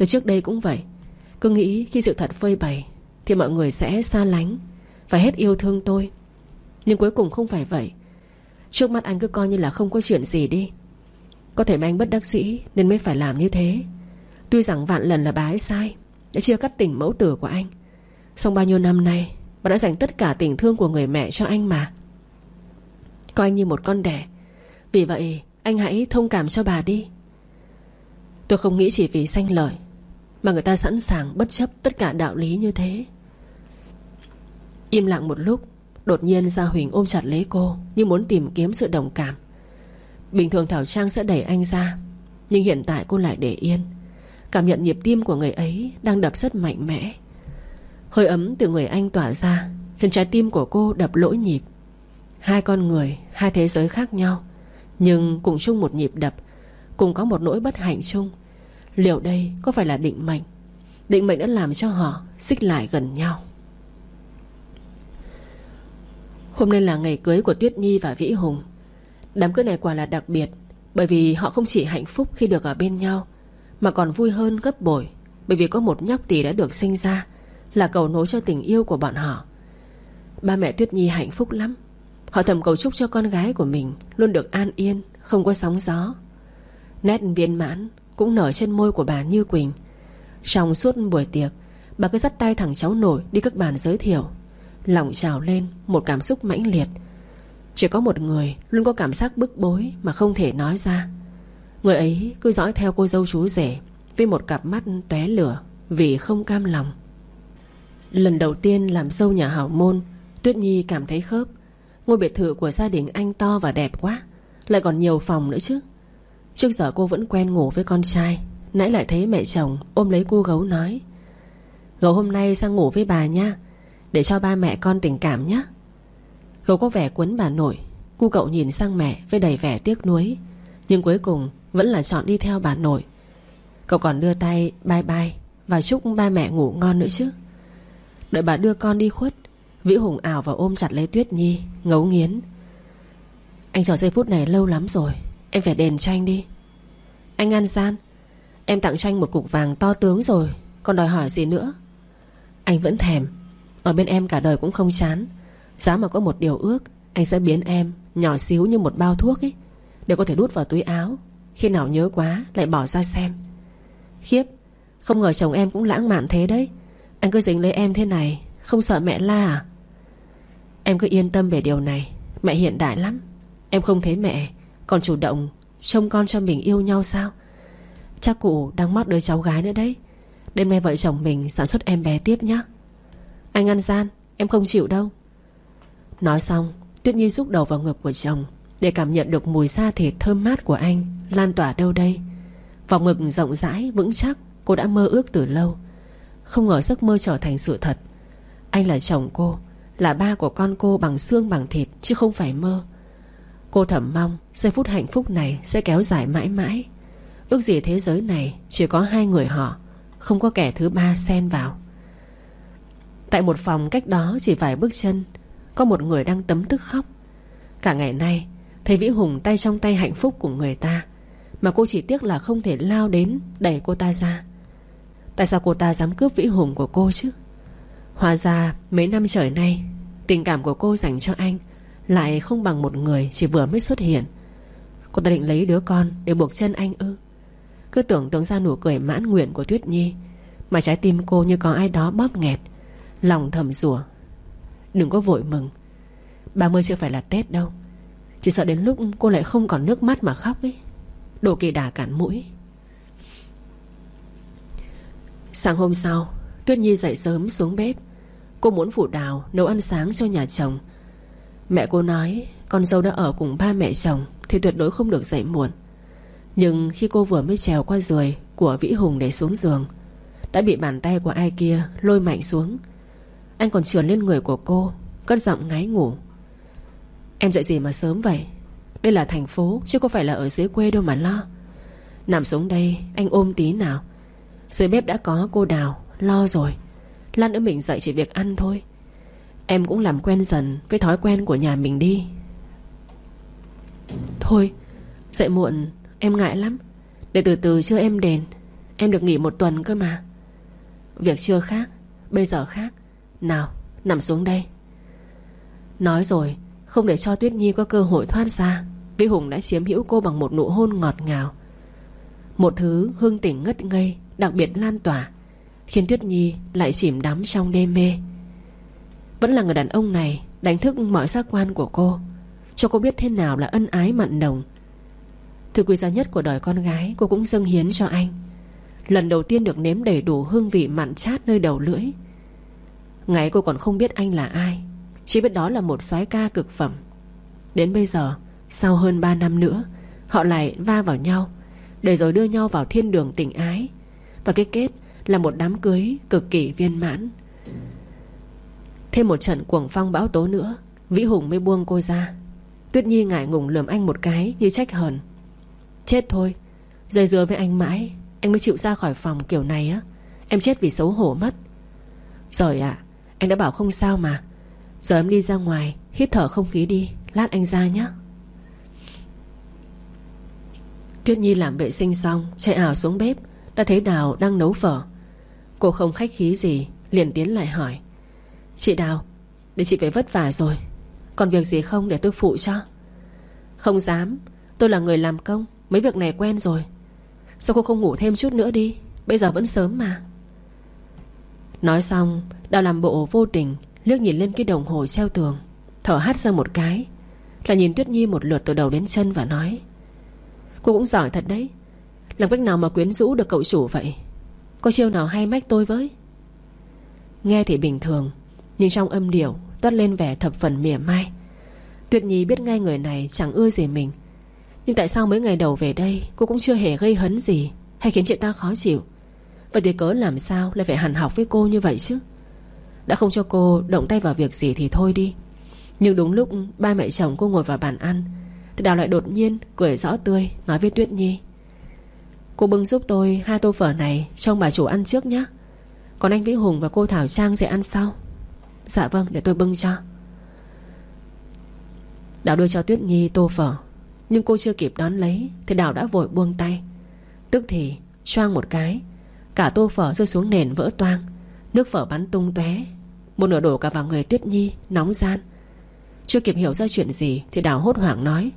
Tôi trước đây cũng vậy. Cứ nghĩ khi sự thật phơi bày, Thì mọi người sẽ xa lánh Và hết yêu thương tôi. Nhưng cuối cùng không phải vậy. Trước mắt anh cứ coi như là không có chuyện gì đi. Có thể mà anh bất đắc sĩ Nên mới phải làm như thế. Tuy rằng vạn lần là bà ấy sai, Đã chia cắt tình mẫu tử của anh. Xong bao nhiêu năm nay, Bà đã dành tất cả tình thương của người mẹ cho anh mà. Coi anh như một con đẻ. Vì vậy, anh hãy thông cảm cho bà đi. Tôi không nghĩ chỉ vì sanh lợi mà người ta sẵn sàng bất chấp tất cả đạo lý như thế. Im lặng một lúc, Đột nhiên Gia Huỳnh ôm chặt lấy cô, Như muốn tìm kiếm sự đồng cảm. Bình thường Thảo Trang sẽ đẩy anh ra, Nhưng hiện tại cô lại để yên. Cảm nhận nhịp tim của người ấy Đang đập rất mạnh mẽ. Hơi ấm từ người anh tỏa ra, Khiến trái tim của cô đập lỗi nhịp. Hai con người, Hai thế giới khác nhau, Nhưng cùng chung một nhịp đập, Cùng có một nỗi bất hạnh chung. Liệu đây có phải là định mệnh? Định mệnh đã làm cho họ Xích lại gần nhau. Hôm nay là ngày cưới của Tuyết Nhi và Vĩ Hùng. Đám cưới này quả là đặc biệt, Bởi vì họ không chỉ hạnh phúc khi được ở bên nhau, Mà còn vui hơn gấp bội, Bởi vì có một nhóc tỷ đã được sinh ra, Là cầu nối cho tình yêu của bọn họ. Ba mẹ Tuyết Nhi hạnh phúc lắm. Họ thầm cầu chúc cho con gái của mình Luôn được an yên, Không có sóng gió. Nét viên mãn cũng nở trên môi của bà Như Quỳnh. Trong suốt buổi tiệc, Bà cứ dắt tay thằng cháu nổi đi các bàn giới thiệu. Lòng trào lên Một cảm xúc mãnh liệt. Chỉ có một người luôn có cảm giác bức bối Mà không thể nói ra. Người ấy cứ dõi theo cô dâu chú rể Với một cặp mắt tóe lửa Vì không cam lòng. Lần đầu tiên làm dâu nhà hảo môn, Tuyết Nhi cảm thấy khớp. Ngôi biệt thự của gia đình anh to và đẹp quá, Lại còn nhiều phòng nữa chứ. Trước giờ cô vẫn quen ngủ với con trai. Nãy lại thấy mẹ chồng ôm lấy cô gấu nói, Gấu hôm nay sang ngủ với bà nha, Để cho ba mẹ con tình cảm nhé Gấu có vẻ quấn bà nội. Cu cậu nhìn sang mẹ với đầy vẻ tiếc nuối, Nhưng cuối cùng Vẫn là chọn đi theo bà nội. Cậu còn đưa tay bye bye Và chúc ba mẹ ngủ ngon nữa chứ. Đợi bà đưa con đi khuất, Vĩ Hùng ảo và ôm chặt lấy Tuyết Nhi, Ngấu nghiến. Anh chờ giây phút này lâu lắm rồi. Em phải đền cho anh đi. Anh An Gian. Em tặng cho anh một cục vàng to tướng rồi. Còn đòi hỏi gì nữa? Anh vẫn thèm. Ở bên em cả đời cũng không chán. Giá mà có một điều ước, Anh sẽ biến em nhỏ xíu như một bao thuốc ấy, Để có thể đút vào túi áo. Khi nào nhớ quá, lại bỏ ra xem. Khiếp, Không ngờ chồng em cũng lãng mạn thế đấy. Anh cứ dính lấy em thế này, Không sợ mẹ la à? Em cứ yên tâm về điều này. Mẹ hiện đại lắm. Em không thấy mẹ. Còn chủ động Trông con cho mình yêu nhau sao? Chắc cụ đang mắc đứa cháu gái nữa đấy. Đêm nay vợ chồng mình sản xuất em bé tiếp nhé Anh ăn gian, Em không chịu đâu. Nói xong, Tuyết Nhi rúc đầu vào ngực của chồng Để cảm nhận được mùi da thịt thơm mát của anh Lan tỏa đâu đây. Vòng ngực rộng rãi, vững chắc, Cô đã mơ ước từ lâu. Không ngờ giấc mơ trở thành sự thật. Anh là chồng cô, Là ba của con cô bằng xương bằng thịt Chứ không phải mơ. Cô thầm mong giây phút hạnh phúc này Sẽ kéo dài mãi mãi. Ước gì thế giới này chỉ có hai người họ, Không có kẻ thứ ba xen vào. Tại một phòng cách đó chỉ vài bước chân, Có một người đang tấm tức khóc. Cả ngày nay, Thấy Vĩ Hùng tay trong tay hạnh phúc của người ta, Mà cô chỉ tiếc là không thể lao đến Đẩy cô ta ra. Tại sao cô ta dám cướp Vĩ Hùng của cô chứ? Hóa ra mấy năm trời nay, Tình cảm của cô dành cho anh lại không bằng một người chỉ vừa mới xuất hiện. Cô ta định lấy đứa con Để buộc chân anh ư? Cứ tưởng tượng ra nụ cười mãn nguyện của Tuyết Nhi, Mà trái tim cô như có ai đó bóp nghẹt, Lòng thầm rủa. Đừng có vội mừng. 30 chưa phải là Tết đâu. Chỉ sợ đến lúc cô lại không còn nước mắt mà khóc ấy. Đồ kỳ đà cản mũi. Sáng hôm sau, Tuyết Nhi dậy sớm xuống bếp. Cô muốn phủ đào nấu ăn sáng cho nhà chồng. Mẹ cô nói, Con dâu đã ở cùng ba mẹ chồng Thì tuyệt đối không được dậy muộn. Nhưng khi cô vừa mới trèo qua giường Của Vĩ Hùng để xuống giường, Đã bị bàn tay của ai kia lôi mạnh xuống. Anh còn trườn lên người của cô, Cất giọng ngáy ngủ. Em dậy gì mà sớm vậy? Đây là thành phố, chứ có phải là ở dưới quê đâu mà lo. Nằm xuống đây, Anh ôm tí nào. Dưới bếp đã có cô Đào Lo rồi. Lan nữa mình dậy chỉ việc ăn thôi. Em cũng làm quen dần với thói quen của nhà mình đi. Thôi, Dậy muộn, em ngại lắm. Để từ từ chưa em đền, Em được nghỉ một tuần cơ mà. Việc chưa khác, Bây giờ khác. Nào, nằm xuống đây. Nói rồi, Không để cho Tuyết Nhi có cơ hội thoát ra, Vĩ Hùng đã chiếm hữu cô bằng một nụ hôn ngọt ngào. Một thứ hương tỉnh ngất ngây, Đặc biệt lan tỏa, Khiến Tuyết Nhi lại chìm đắm trong đêm mê. Vẫn là người đàn ông này Đánh thức mọi giác quan của cô. Cho cô biết thế nào là ân ái mặn nồng. Thứ quý giá nhất của đời con gái, Cô cũng dâng hiến cho anh. Lần đầu tiên được nếm đầy đủ hương vị mặn chát nơi đầu lưỡi. Ngày cô còn không biết anh là ai, Chỉ biết đó là một soái ca cực phẩm. Đến bây giờ, Sau hơn 3 năm nữa, Họ lại va vào nhau, Để rồi đưa nhau vào thiên đường tình ái. Và cái kết là một đám cưới cực kỳ viên mãn. Thêm một trận cuồng phong bão tố nữa, Vĩ Hùng mới buông cô ra. Tuyết Nhi ngại ngùng lườm anh một cái Như trách hờn. Chết thôi Dây dưa với anh mãi, Anh mới chịu ra khỏi phòng kiểu này á. Em chết vì xấu hổ mất. Rồi ạ, Anh đã bảo không sao mà. Giờ em đi ra ngoài, Hít thở không khí đi, Lát anh ra nhé Tuyết Nhi làm vệ sinh xong, Chạy ảo xuống bếp, Đã thấy Đào đang nấu phở. Cô không khách khí gì, Liền tiến lại hỏi. Chị Đào, Để chị phải vất vả rồi. Còn việc gì không để tôi phụ cho? Không dám, Tôi là người làm công, Mấy việc này quen rồi. Sao cô không ngủ thêm chút nữa đi? Bây giờ vẫn sớm mà. Nói xong, Đào làm bộ vô tình, Liếc nhìn lên cái đồng hồ treo tường, Thở hắt ra một cái, Là nhìn Tuyết Nhi một lượt từ đầu đến chân và nói, Cô cũng giỏi thật đấy. Làm cách nào mà quyến rũ được cậu chủ vậy? Có chiêu nào hay mách tôi với? Nghe thì bình thường nhưng trong âm điệu, Toát lên vẻ thập phần mỉa mai. Tuyệt Nhi biết ngay người này chẳng ưa gì mình. Nhưng tại sao mấy ngày đầu về đây, Cô cũng chưa hề gây hấn gì, Hay khiến chị ta khó chịu? Vậy thì cớ làm sao lại phải hẳn học với cô như vậy chứ? Đã không cho cô động tay vào việc gì thì thôi đi. Nhưng đúng lúc ba mẹ chồng cô ngồi vào bàn ăn, Thì Đào lại đột nhiên cười rõ tươi, Nói với Tuyết Nhi. Cô bưng giúp tôi hai tô phở này Trong bà chủ ăn trước nhé Còn anh Vĩ Hùng và cô Thảo Trang sẽ ăn sau. Dạ vâng để tôi bưng cho. Đào đưa cho Tuyết Nhi tô phở, Nhưng cô chưa kịp đón lấy Thì Đào đã vội buông tay. Tức thì, choang một cái, Cả tô phở rơi xuống nền vỡ toang, Nước phở bắn tung tóe, Một nửa đổ cả vào người Tuyết Nhi, Nóng gian. Chưa kịp hiểu ra chuyện gì Thì Đào hốt hoảng nói,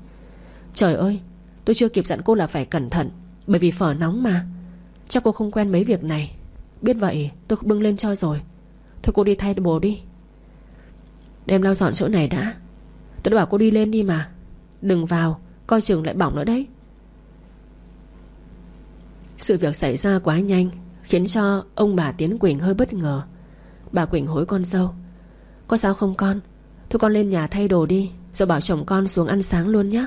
Trời ơi, tôi chưa kịp dặn cô là phải cẩn thận, Bởi vì phở nóng mà. Chắc cô không quen mấy việc này. Biết vậy, tôi bưng lên cho rồi. Thôi cô đi thay đồ đi. Đem lau dọn chỗ này đã. Tôi đã bảo cô đi lên đi mà. Đừng vào, Coi chừng lại bỏng nữa đấy. Sự việc xảy ra quá nhanh, Khiến cho ông bà Tiến Quỳnh hơi bất ngờ. Bà Quỳnh hối con dâu. Có sao không con? Thôi con lên nhà thay đồ đi, Rồi bảo chồng con xuống ăn sáng luôn nhé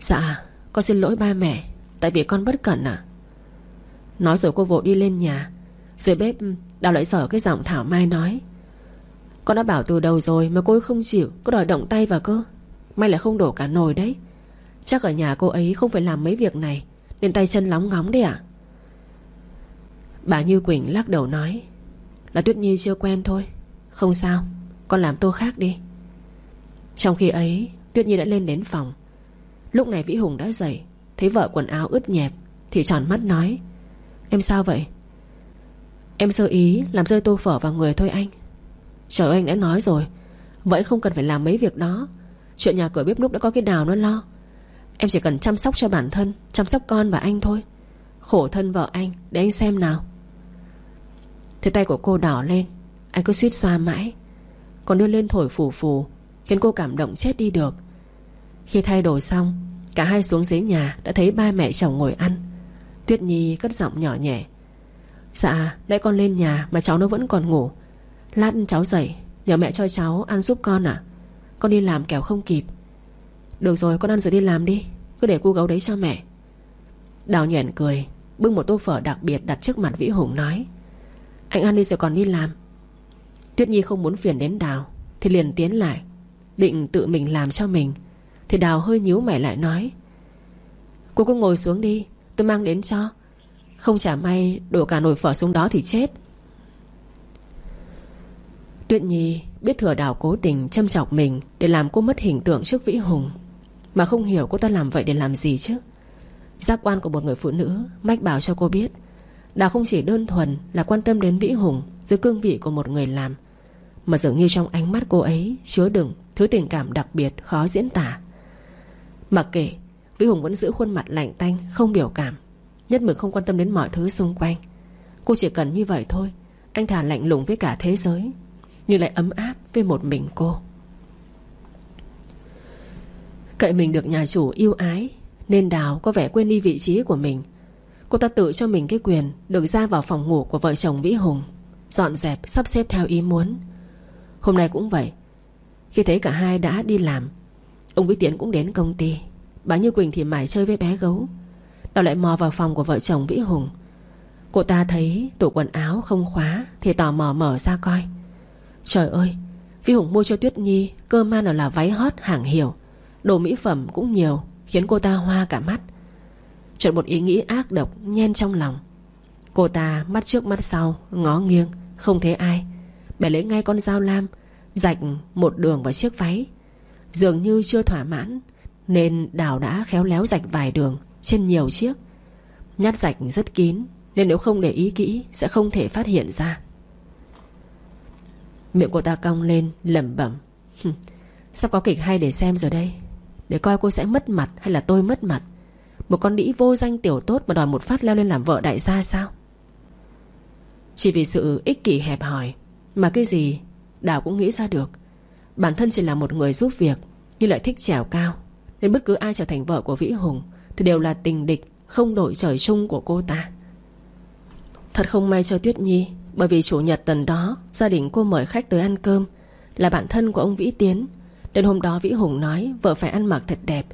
Dạ Con xin lỗi ba mẹ, Tại vì con bất cẩn à Nói rồi cô vội đi lên nhà. Dưới bếp, Đào lại sở cái giọng Thảo Mai nói. Con đã bảo từ đầu rồi mà cô ấy không chịu Cô đòi động tay vào cơ. May là không đổ cả nồi đấy. Chắc ở nhà cô ấy không phải làm mấy việc này, Nên tay chân lóng ngóng đấy ạ. Bà Như Quỳnh lắc đầu nói, Là Tuyết Nhi chưa quen thôi. Không sao, Con làm tô khác đi. Trong khi ấy, Tuyết Nhi đã lên đến phòng. Lúc này Vĩ Hùng đã dậy, Thấy vợ quần áo ướt nhẹp, Thì tròn mắt nói, Em sao vậy? Em sơ ý làm rơi tô phở vào người thôi anh. Trời ơi, anh đã nói rồi. Vậy không cần phải làm mấy việc đó. Chuyện nhà cửa bếp núc đã có cái đào nó lo. Em chỉ cần chăm sóc cho bản thân, Chăm sóc con và anh thôi. Khổ thân vợ anh, để anh xem nào. Thế tay của cô đỏ lên. Anh cứ suýt xoa mãi. Còn đưa lên thổi phù phù, Khiến cô cảm động chết đi được. Khi thay đồ xong, Cả hai xuống dưới nhà đã thấy ba mẹ chồng ngồi ăn. Tuyết Nhi cất giọng nhỏ nhẹ. Dạ nãy con lên nhà Mà cháu nó vẫn còn ngủ. Lát cháu dậy, Nhờ mẹ cho cháu ăn giúp con à Con đi làm kẻo không kịp. Được rồi, con ăn rồi đi làm đi. Cứ để cô gấu đấy cho mẹ. Đào nhuền cười, Bưng một tô phở đặc biệt đặt trước mặt Vĩ Hùng nói, Anh ăn đi rồi còn đi làm. Tuyết Nhi không muốn phiền đến Đào, Thì liền tiến lại, Định tự mình làm cho mình. Thì Đào hơi nhíu mày lại nói, Cô cứ ngồi xuống đi, Tôi mang đến cho. Không chả may đổ cả nồi phở xuống đó thì chết. Tuyết Nhi biết thừa Đào cố tình châm chọc mình Để làm cô mất hình tượng trước Vĩ Hùng. Mà không hiểu cô ta làm vậy để làm gì chứ? Giác quan của một người phụ nữ Mách bảo cho cô biết, Đào không chỉ đơn thuần là quan tâm đến Vĩ Hùng Dưới cương vị của một người làm, Mà dường như trong ánh mắt cô ấy Chứa đựng thứ tình cảm đặc biệt khó diễn tả. Mặc kệ, Vĩ Hùng vẫn giữ khuôn mặt lạnh tanh, Không biểu cảm, Nhất mực không quan tâm đến mọi thứ xung quanh. Cô chỉ cần như vậy thôi, Anh thà lạnh lùng với cả thế giới. Nhưng lại ấm áp với một mình cô. Cậy mình được nhà chủ yêu ái, Nên Đào có vẻ quên đi vị trí của mình. Cô ta tự cho mình cái quyền Được ra vào phòng ngủ của vợ chồng Vĩ Hùng, Dọn dẹp, sắp xếp theo ý muốn. Hôm nay cũng vậy. Khi thấy cả hai đã đi làm, Ông Vĩ Tiến cũng đến công ty. Bà Như Quỳnh thì mải chơi với bé gấu. Đào lại mò vào phòng của vợ chồng Vĩ Hùng. Cô ta thấy tủ quần áo không khóa Thì tò mò mở ra coi. Trời ơi, Vi Hùng mua cho Tuyết Nhi Cơ man nào là váy hot hàng hiệu, Đồ mỹ phẩm cũng nhiều, Khiến cô ta hoa cả mắt. Chợt một ý nghĩ ác độc nhen trong lòng. Cô ta mắt trước mắt sau, Ngó nghiêng, Không thấy ai. Bẻ lấy ngay con dao lam, Rạch một đường vào chiếc váy. Dường như chưa thỏa mãn, Nên Đào đã khéo léo rạch vài đường Trên nhiều chiếc. Nhát rạch rất kín, Nên nếu không để ý kỹ Sẽ không thể phát hiện ra. Miệng cô ta cong lên, lẩm bẩm. Sắp có kịch hay để xem rồi đây? Để coi cô sẽ mất mặt hay là tôi mất mặt? Một con đĩ vô danh tiểu tốt Mà đòi một phát leo lên làm vợ đại gia sao? Chỉ vì sự ích kỷ hẹp hòi Mà cái gì Đào cũng nghĩ ra được. Bản thân chỉ là một người giúp việc, Nhưng lại thích trèo cao. Nên bất cứ ai trở thành vợ của Vĩ Hùng Thì đều là tình địch Không đội trời chung của cô ta. Thật không may cho Tuyết Nhi bởi vì chủ nhật tuần đó, Gia đình cô mời khách tới ăn cơm. Là bạn thân của ông Vĩ Tiến. Đến hôm đó Vĩ Hùng nói Vợ phải ăn mặc thật đẹp.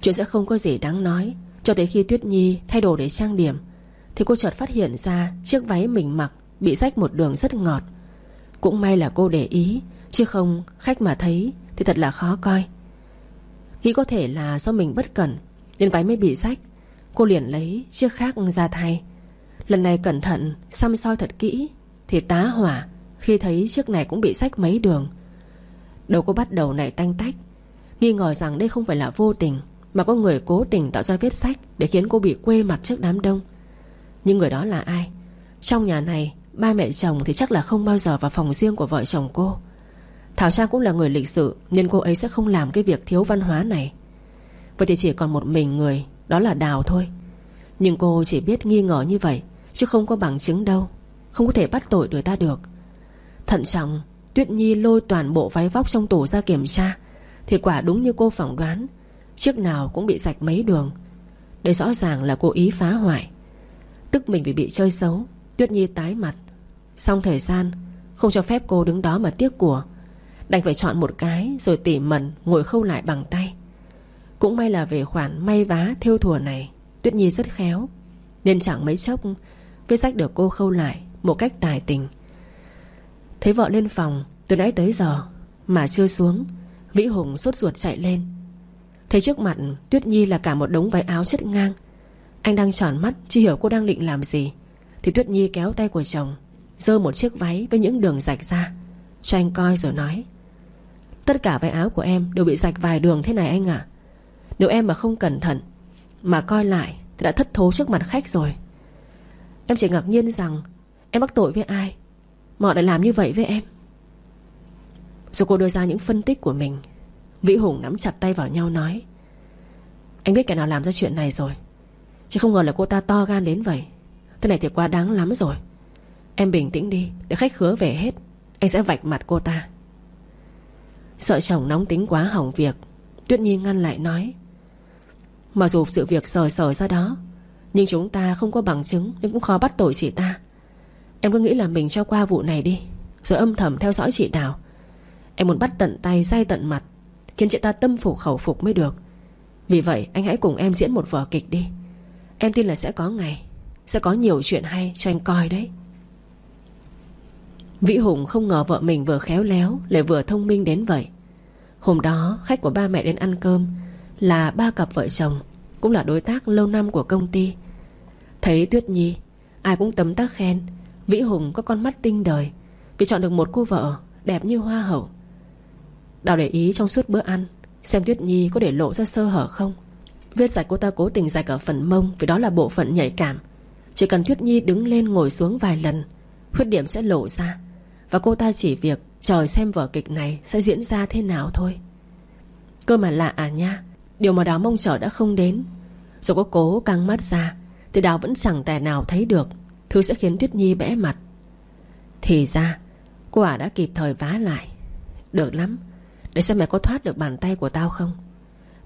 Chuyện sẽ không có gì đáng nói. Cho tới khi Tuyết Nhi thay đồ để trang điểm, Thì cô chợt phát hiện ra Chiếc váy mình mặc bị rách một đường rất ngọt. Cũng may là cô để ý, Chứ không khách mà thấy Thì thật là khó coi. Nghĩ có thể là do mình bất cẩn, Nên váy mới bị rách. Cô liền lấy chiếc khác ra thay. Lần này cẩn thận, xăm soi thật kỹ, Thì tá hỏa Khi thấy chiếc này cũng bị sách mấy đường. Đầu cô bắt đầu nảy tanh tách. Nghi ngờ rằng đây không phải là vô tình, Mà có người cố tình tạo ra vết sách Để khiến cô bị quê mặt trước đám đông. Nhưng người đó là ai? Trong nhà này, Ba mẹ chồng thì chắc là không bao giờ vào phòng riêng của vợ chồng cô. Thảo Trang cũng là người lịch sự, Nên cô ấy sẽ không làm cái việc thiếu văn hóa này. Vậy thì chỉ còn một mình người, Đó là Đào thôi. Nhưng cô chỉ biết nghi ngờ như vậy. Chứ không có bằng chứng đâu. Không có thể bắt tội người ta được. Thận trọng, Tuyết Nhi lôi toàn bộ váy vóc trong tủ ra kiểm tra. Thì quả đúng như cô phỏng đoán, Chiếc nào cũng bị sạch mấy đường. Đây rõ ràng là cô ý phá hoại. Tức mình bị bị chơi xấu, Tuyết Nhi tái mặt. Xong thời gian, Không cho phép cô đứng đó mà tiếc của. Đành phải chọn một cái Rồi tỉ mẩn ngồi khâu lại bằng tay. Cũng may là về khoản may vá theo thùa này, Tuyết Nhi rất khéo. Nên chẳng mấy chốc Viết sách được cô khâu lại Một cách tài tình. Thấy vợ lên phòng, từ nãy tới giờ Mà chưa xuống, Vĩ Hùng sốt ruột chạy lên. Thấy trước mặt Tuyết Nhi là cả một đống váy áo chất ngang, Anh đang tròn mắt, Chưa hiểu cô đang định làm gì, Thì Tuyết Nhi kéo tay của chồng Dơ một chiếc váy với những đường rạch ra, Cho anh coi rồi nói, Tất cả váy áo của em đều bị rạch vài đường thế này anh ạ. Nếu em mà không cẩn thận Mà coi lại Thì đã thất thố trước mặt khách rồi. Em chỉ ngạc nhiên rằng Em mắc tội với ai, Mà họ lại làm như vậy với em. Rồi cô đưa ra những phân tích của mình, Vĩ Hùng nắm chặt tay vào nhau nói, Anh biết kẻ nào làm ra chuyện này rồi, Chứ không ngờ là cô ta to gan đến vậy. Thế này thì quá đáng lắm rồi. Em bình tĩnh đi, Để khách khứa về hết, Anh sẽ vạch mặt cô ta. Sợ chồng nóng tính quá hỏng việc, Tuyết Nhi ngăn lại nói mà dù sự việc sờ sờ ra đó nhưng chúng ta không có bằng chứng Nên cũng khó bắt tội chị ta. Em cứ nghĩ là mình cho qua vụ này đi, Rồi âm thầm theo dõi chị Đào Em muốn bắt tận tay, say tận mặt, Khiến chị ta tâm phục khẩu phục mới được. Vì vậy, anh hãy cùng em diễn một vở kịch đi. Em tin là sẽ có ngày, Sẽ có nhiều chuyện hay cho anh coi đấy. Vĩ Hùng không ngờ vợ mình vừa khéo léo Lại vừa thông minh đến vậy. Hôm đó, khách của ba mẹ đến ăn cơm Là ba cặp vợ chồng, Cũng là đối tác lâu năm của công ty. Thấy Tuyết Nhi, Ai cũng tấm tắc khen. Vĩ Hùng có con mắt tinh đời, Vì chọn được một cô vợ đẹp như hoa hậu. Đào để ý trong suốt bữa ăn, Xem Tuyết Nhi có để lộ ra sơ hở không. Vết giải cô ta cố tình giải cả phần mông, Vì đó là bộ phận nhạy cảm. Chỉ cần Tuyết Nhi đứng lên ngồi xuống vài lần, Khuyết điểm sẽ lộ ra. Và cô ta chỉ việc chờ xem vở kịch này Sẽ diễn ra thế nào thôi. Cơ mà lạ à nha, Điều mà Đào mong chờ đã không đến. Dù có cố căng mắt ra thì Đào vẫn chẳng tài nào thấy được. Thứ sẽ khiến Tuyết Nhi bẽ mặt. Thì ra, Cô ả đã kịp thời vá lại. Được lắm. Để xem mày có thoát được bàn tay của tao không?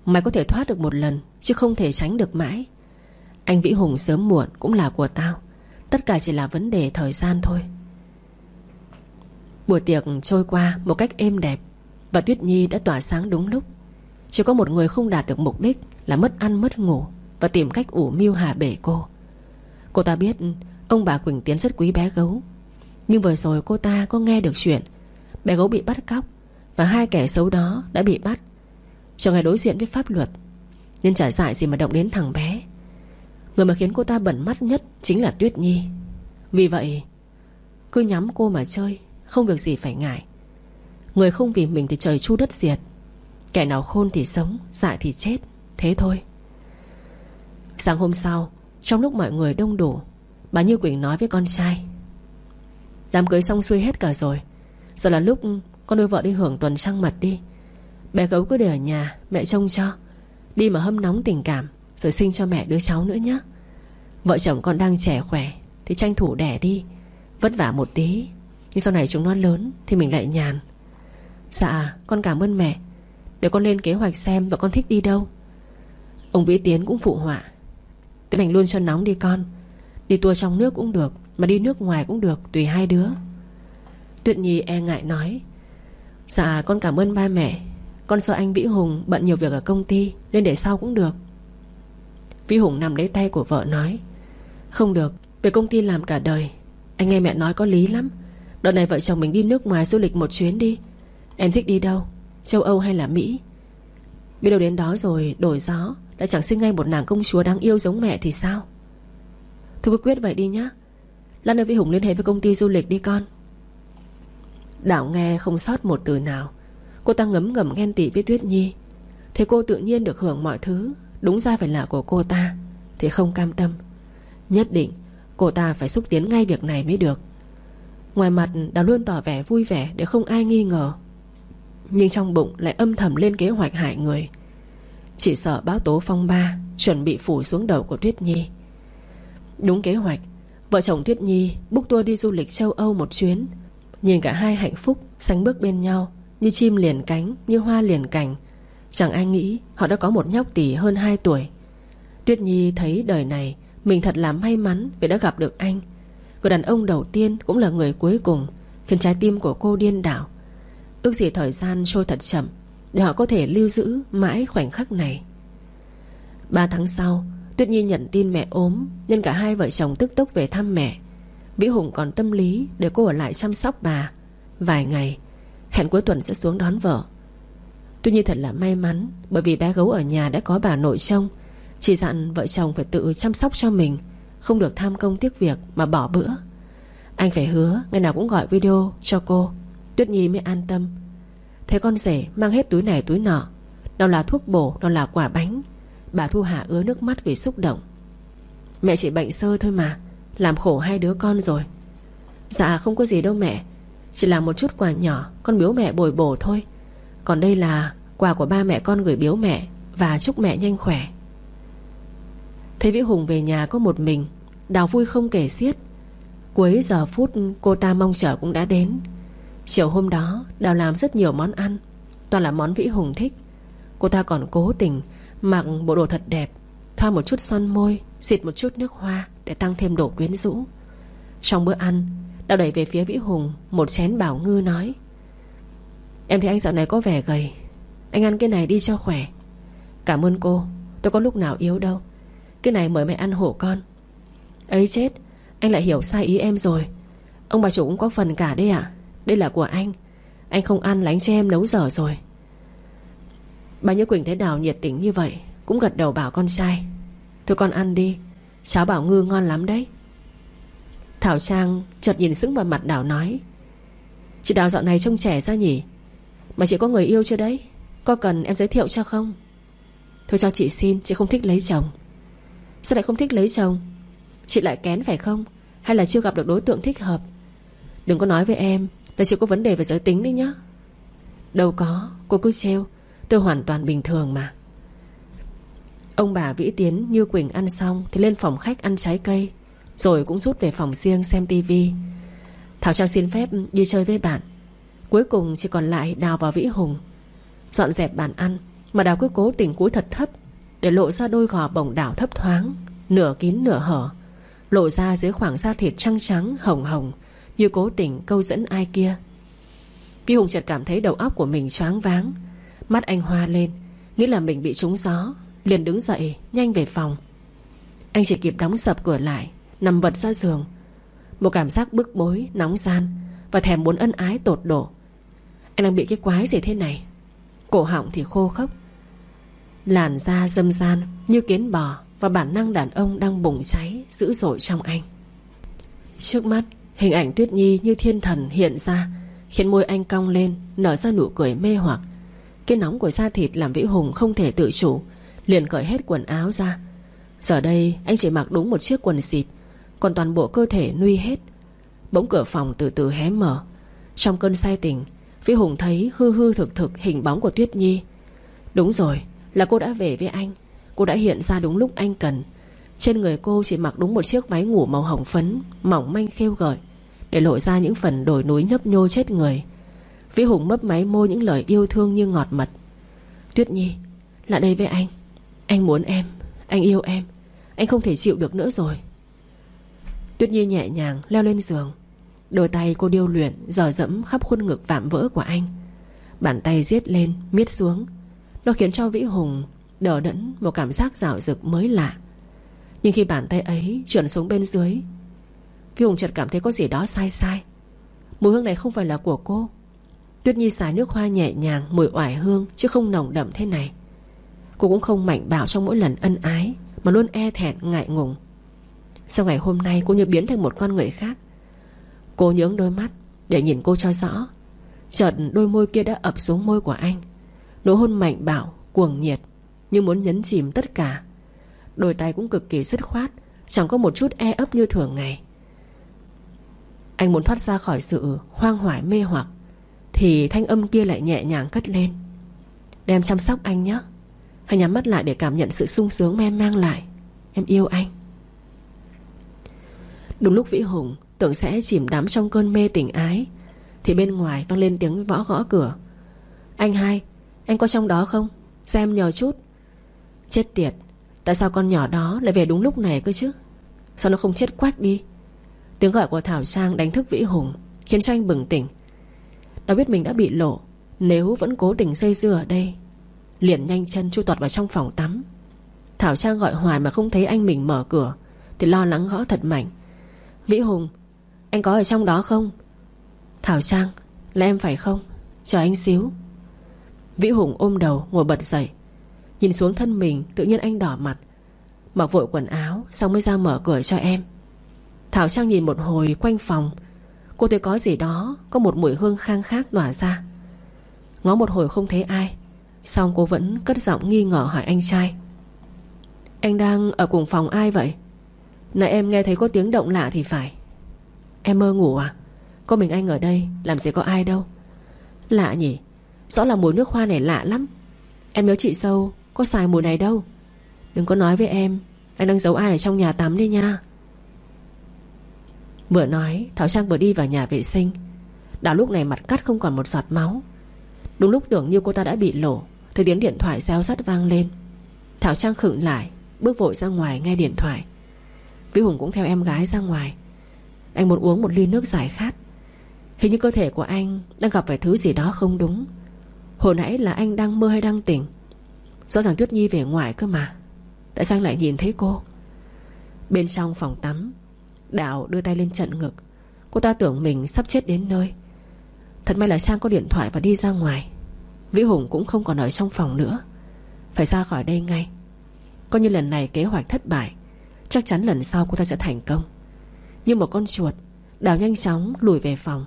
Mày có thể thoát được một lần, Chứ không thể tránh được mãi. Anh Vĩ Hùng sớm muộn cũng là của tao. Tất cả chỉ là vấn đề thời gian thôi. Buổi tiệc trôi qua một cách êm đẹp Và Tuyết Nhi đã tỏa sáng đúng lúc. Chỉ có một người không đạt được mục đích Là mất ăn mất ngủ. Và tìm cách ủ mưu hạ bể cô. Cô ta biết Ông bà Quỳnh Tiến rất quý bé gấu. Nhưng vừa rồi cô ta có nghe được chuyện Bé gấu bị bắt cóc Và hai kẻ xấu đó đã bị bắt. Cho ngày đối diện với pháp luật Nhưng trả dại gì mà động đến thằng bé. Người mà khiến cô ta bẩn mắt nhất Chính là Tuyết Nhi. Vì vậy, Cứ nhắm cô mà chơi, Không việc gì phải ngại. Người không vì mình thì trời chu đất diệt. Kẻ nào khôn thì sống, Dại thì chết, Thế thôi. Sáng hôm sau, Trong lúc mọi người đông đủ, Bà Như Quỳnh nói với con trai. Đám cưới xong xuôi hết cả rồi, Giờ là lúc con đưa vợ đi hưởng tuần trăng mật đi. Bé gấu cứ để ở nhà, Mẹ trông cho, Đi mà hâm nóng tình cảm, Rồi sinh cho mẹ đứa cháu nữa nhé Vợ chồng con đang trẻ khỏe, Thì tranh thủ đẻ đi, Vất vả một tí. Nhưng sau này chúng nó lớn, Thì mình lại nhàn. Dạ con cảm ơn mẹ. Để con lên kế hoạch xem và con thích đi đâu. Ông Vĩ Tiến cũng phụ họa. Tiến hành luôn cho nóng đi con. Đi tour trong nước cũng được, Mà đi nước ngoài cũng được, Tùy hai đứa. Tuyệt Nhi e ngại nói Dạ con cảm ơn ba mẹ. Con sợ anh Vĩ Hùng bận nhiều việc ở công ty, Nên để sau cũng được. Vĩ Hùng nằm lấy tay của vợ nói, Không được, Về công ty làm cả đời. Anh nghe mẹ nói có lý lắm. Đợt này vợ chồng mình đi nước ngoài du lịch một chuyến đi. Em thích đi đâu, Châu Âu hay là Mỹ? Biết đâu đến đó rồi đổi gió. Đã chẳng sinh ngay một nàng công chúa đáng yêu giống mẹ thì sao? Thôi cứ quyết, vậy đi nhá. Lan ơi với Hùng liên hệ với công ty du lịch đi con. Đảo nghe không sót một từ nào. Cô ta ngấm ngầm ghen tị với Tuyết Nhi. Thế cô tự nhiên được hưởng mọi thứ. Đúng ra phải là của cô ta, Thì không cam tâm. Nhất định, cô ta phải xúc tiến ngay việc này mới được. Ngoài mặt, đã luôn tỏ vẻ vui vẻ Để không ai nghi ngờ. Nhưng trong bụng lại âm thầm lên kế hoạch hại người. Chỉ sợ báo tố phong ba, Chuẩn bị phủ xuống đầu của Tuyết Nhi. Đúng kế hoạch, Vợ chồng Tuyết Nhi búc tour đi du lịch châu Âu một chuyến. Nhìn cả hai hạnh phúc, Sánh bước bên nhau, Như chim liền cánh, Như hoa liền cành. Chẳng ai nghĩ họ đã có một nhóc tỷ hơn 2 tuổi. Tuyết Nhi thấy đời này Mình thật là may mắn Vì đã gặp được anh. Người đàn ông đầu tiên cũng là người cuối cùng Khiến trái tim của cô điên đảo. Ước gì thời gian trôi thật chậm để họ có thể lưu giữ mãi khoảnh khắc này. Ba tháng sau, Tuyết Nhi nhận tin mẹ ốm, Nên cả hai vợ chồng tức tốc về thăm mẹ. Vĩ Hùng còn tâm lý Để cô ở lại chăm sóc bà. Vài ngày, Hẹn cuối tuần sẽ xuống đón vợ. Tuy nhiên thật là may mắn, Bởi vì bé gấu ở nhà đã có bà nội trông. Chỉ dặn vợ chồng phải tự chăm sóc cho mình, Không được tham công tiếc việc Mà bỏ bữa. Anh phải hứa ngày nào cũng gọi video cho cô. Tuyết Nhi mới an tâm. Thấy con rể mang hết túi này túi nọ Nào là thuốc bổ, nào là quả bánh. Bà Thu Hà ứa nước mắt vì xúc động. Mẹ chỉ bệnh sơ thôi mà Làm khổ hai đứa con rồi. Dạ không có gì đâu mẹ. Chỉ là một chút quà nhỏ Con biếu mẹ bồi bổ thôi. Còn đây là quà của ba mẹ con gửi biếu mẹ Và chúc mẹ nhanh khỏe. Thấy Vĩ Hùng về nhà có một mình Đào vui không kể xiết. Cuối giờ phút cô ta mong chờ cũng đã đến. Chiều hôm đó, Đào làm rất nhiều món ăn. Toàn là món Vĩ Hùng thích. Cô ta còn cố tình Mặc bộ đồ thật đẹp, Thoa một chút son môi, Xịt một chút nước hoa Để tăng thêm độ quyến rũ. Trong bữa ăn, Đào đẩy về phía Vĩ Hùng Một chén bảo ngư nói, Em thấy anh dạo này có vẻ gầy. Anh ăn cái này đi cho khỏe. Cảm ơn cô, Tôi có lúc nào yếu đâu. Cái này mời mẹ ăn hổ con. Ấy chết, Anh lại hiểu sai ý em rồi. Ông bà chủ cũng có phần cả đấy ạ. Đây là của anh. Anh không ăn là anh cho em nấu dở rồi. Bà Như Quỳnh thấy Đào nhiệt tình như vậy, Cũng gật đầu bảo con trai Thôi con ăn đi, Cháu bảo ngư ngon lắm đấy. Thảo Trang chợt nhìn sững vào mặt Đào nói, Chị Đào dạo này trông trẻ ra nhỉ? Mà chị có người yêu chưa đấy? Có cần em giới thiệu cho không? Thôi cho chị xin, Chị không thích lấy chồng. Sao lại không thích lấy chồng? Chị lại kén phải không? Hay là chưa gặp được đối tượng thích hợp? Đừng có nói với em là chị có vấn đề về giới tính đấy nhá. Đâu có, Cô cứ trêu. Tôi hoàn toàn bình thường mà. Ông bà Vĩ Tiến như Quỳnh ăn xong Thì lên phòng khách ăn trái cây, Rồi cũng rút về phòng riêng xem tivi Thảo Trang xin phép đi chơi với bạn. Cuối cùng chỉ còn lại Đào và Vĩ Hùng. Dọn dẹp bàn ăn, Mà Đào cứ cố tình cúi thật thấp Để lộ ra đôi gò bồng đảo thấp thoáng, Nửa kín nửa hở, Lộ ra dưới khoảng da thịt trắng trắng, hồng hồng. Như cố tình câu dẫn ai kia. Vi Hùng chợt cảm thấy đầu óc của mình choáng váng. Mắt anh hoa lên Nghĩ là mình bị trúng gió Liền đứng dậy nhanh về phòng. Anh chỉ kịp đóng sập cửa lại Nằm vật ra giường. Một cảm giác bức bối, nóng gian Và thèm muốn ân ái tột độ. Anh đang bị cái quái gì thế này? Cổ họng thì khô khốc. Làn da dâm gian Như kiến bò Và bản năng đàn ông đang bùng cháy Dữ dội trong anh. Trước mắt hình ảnh Tuyết Nhi như thiên thần hiện ra, Khiến môi anh cong lên, Nở ra nụ cười mê hoặc. Cái nóng của da thịt làm Vĩ Hùng không thể tự chủ, Liền cởi hết quần áo ra. Giờ đây, anh chỉ mặc đúng một chiếc quần xịp Còn toàn bộ cơ thể nuôi hết. Bỗng cửa phòng từ từ hé mở. Trong cơn say tình Vĩ Hùng thấy hư hư thực thực hình bóng của Tuyết Nhi. Đúng rồi, Là cô đã về với anh. Cô đã hiện ra đúng lúc anh cần. Trên người cô chỉ mặc đúng một chiếc váy ngủ màu hồng phấn, Mỏng manh khêu gợi. Để lộ ra những phần đồi núi nhấp nhô chết người. Vĩ Hùng mấp máy môi những lời yêu thương như ngọt mật. Tuyết Nhi Lại đây với anh. Anh muốn em, Anh yêu em. Anh không thể chịu được nữa rồi. Tuyết Nhi nhẹ nhàng leo lên giường. Đôi tay cô điêu luyện, Dò dẫm khắp khuôn ngực vạm vỡ của anh. Bàn tay giết lên, Miết xuống. Nó khiến cho Vĩ Hùng Đỡ đẫn một cảm giác rạo rực mới lạ. Nhưng khi bàn tay ấy trượn xuống bên dưới Phi Hùng chợt cảm thấy có gì đó sai sai. Mùi hương này không phải là của cô. Tuyết Nhi xài nước hoa nhẹ nhàng Mùi oải hương chứ không nồng đậm thế này. Cô cũng không mạnh bạo trong mỗi lần ân ái Mà luôn e thẹn ngại ngùng. Sau ngày hôm nay cô như biến thành một con người khác. Cô nhướng đôi mắt Để nhìn cô cho rõ. Chợt đôi môi kia đã ập xuống môi của anh. Nụ hôn mạnh bạo, cuồng nhiệt Như muốn nhấn chìm tất cả. Đôi tay cũng cực kỳ dứt khoát Chẳng có một chút e ấp như thường ngày. Anh muốn thoát ra khỏi sự hoang hoải, mê hoặc, Thì thanh âm kia lại nhẹ nhàng cất lên. Đem chăm sóc anh nhé. Hãy nhắm mắt lại để cảm nhận sự sung sướng mà em mang lại. Em yêu anh. Đúng lúc Vĩ Hùng Tưởng sẽ chìm đắm trong cơn mê tình ái, Thì bên ngoài vang lên tiếng võ gõ cửa. Anh hai, Anh có trong đó không? Ra em nhờ chút. Chết tiệt, Tại sao con nhỏ đó lại về đúng lúc này cơ chứ? Sao nó không chết quách đi? Tiếng gọi của Thảo Trang đánh thức Vĩ Hùng, Khiến cho anh bừng tỉnh. Nó biết mình đã bị lộ, Nếu vẫn cố tình xây dưa ở đây, Liền nhanh chân chui tọt vào trong phòng tắm. Thảo Trang gọi hoài mà không thấy anh mình mở cửa, Thì lo lắng gõ thật mạnh. Vĩ Hùng, Anh có ở trong đó không? Thảo Trang Là em phải không? Chờ anh xíu. Vĩ Hùng ôm đầu, ngồi bật dậy. Nhìn xuống thân mình, tự nhiên anh đỏ mặt. Mặc vội quần áo, Xong mới ra mở cửa cho em. Thảo Trang nhìn một hồi quanh phòng. Cô thấy có gì đó, Có một mùi hương khang khác tỏa ra. Ngó một hồi không thấy ai, Xong cô vẫn cất giọng nghi ngờ hỏi anh trai. Anh đang ở cùng phòng ai vậy? Nãy em nghe thấy có tiếng động lạ thì phải. Em mơ ngủ à? Có mình anh ở đây, Làm gì có ai đâu. Lạ nhỉ? Rõ là mùi nước hoa này lạ lắm. Em nhớ chị sâu, Có xài mùi này đâu. Đừng có nói với em, Anh đang giấu ai ở trong nhà tắm đi nha. Vừa nói, Thảo Trang vừa đi vào nhà vệ sinh. Đào lúc này mặt cắt không còn một giọt máu. Đúng lúc tưởng như cô ta đã bị lổ Thì tiếng điện thoại reo rắt vang lên. Thảo Trang khựng lại, Bước vội ra ngoài nghe điện thoại. Vĩ Hùng cũng theo em gái ra ngoài. Anh muốn uống một ly nước giải khát. Hình như cơ thể của anh Đang gặp phải thứ gì đó không đúng. Hồi nãy là anh đang mơ hay đang tỉnh? Rõ ràng Tuyết Nhi về ngoài cơ mà. Tại sao anh lại nhìn thấy cô? Bên trong phòng tắm Đào đưa tay lên trận ngực. Cô ta tưởng mình sắp chết đến nơi. Thật may là Trang có điện thoại và đi ra ngoài. Vĩ Hùng cũng không còn ở trong phòng nữa. Phải ra khỏi đây ngay. Coi như lần này kế hoạch thất bại, Chắc chắn lần sau cô ta sẽ thành công. Như một con chuột, Đào nhanh chóng lùi về phòng.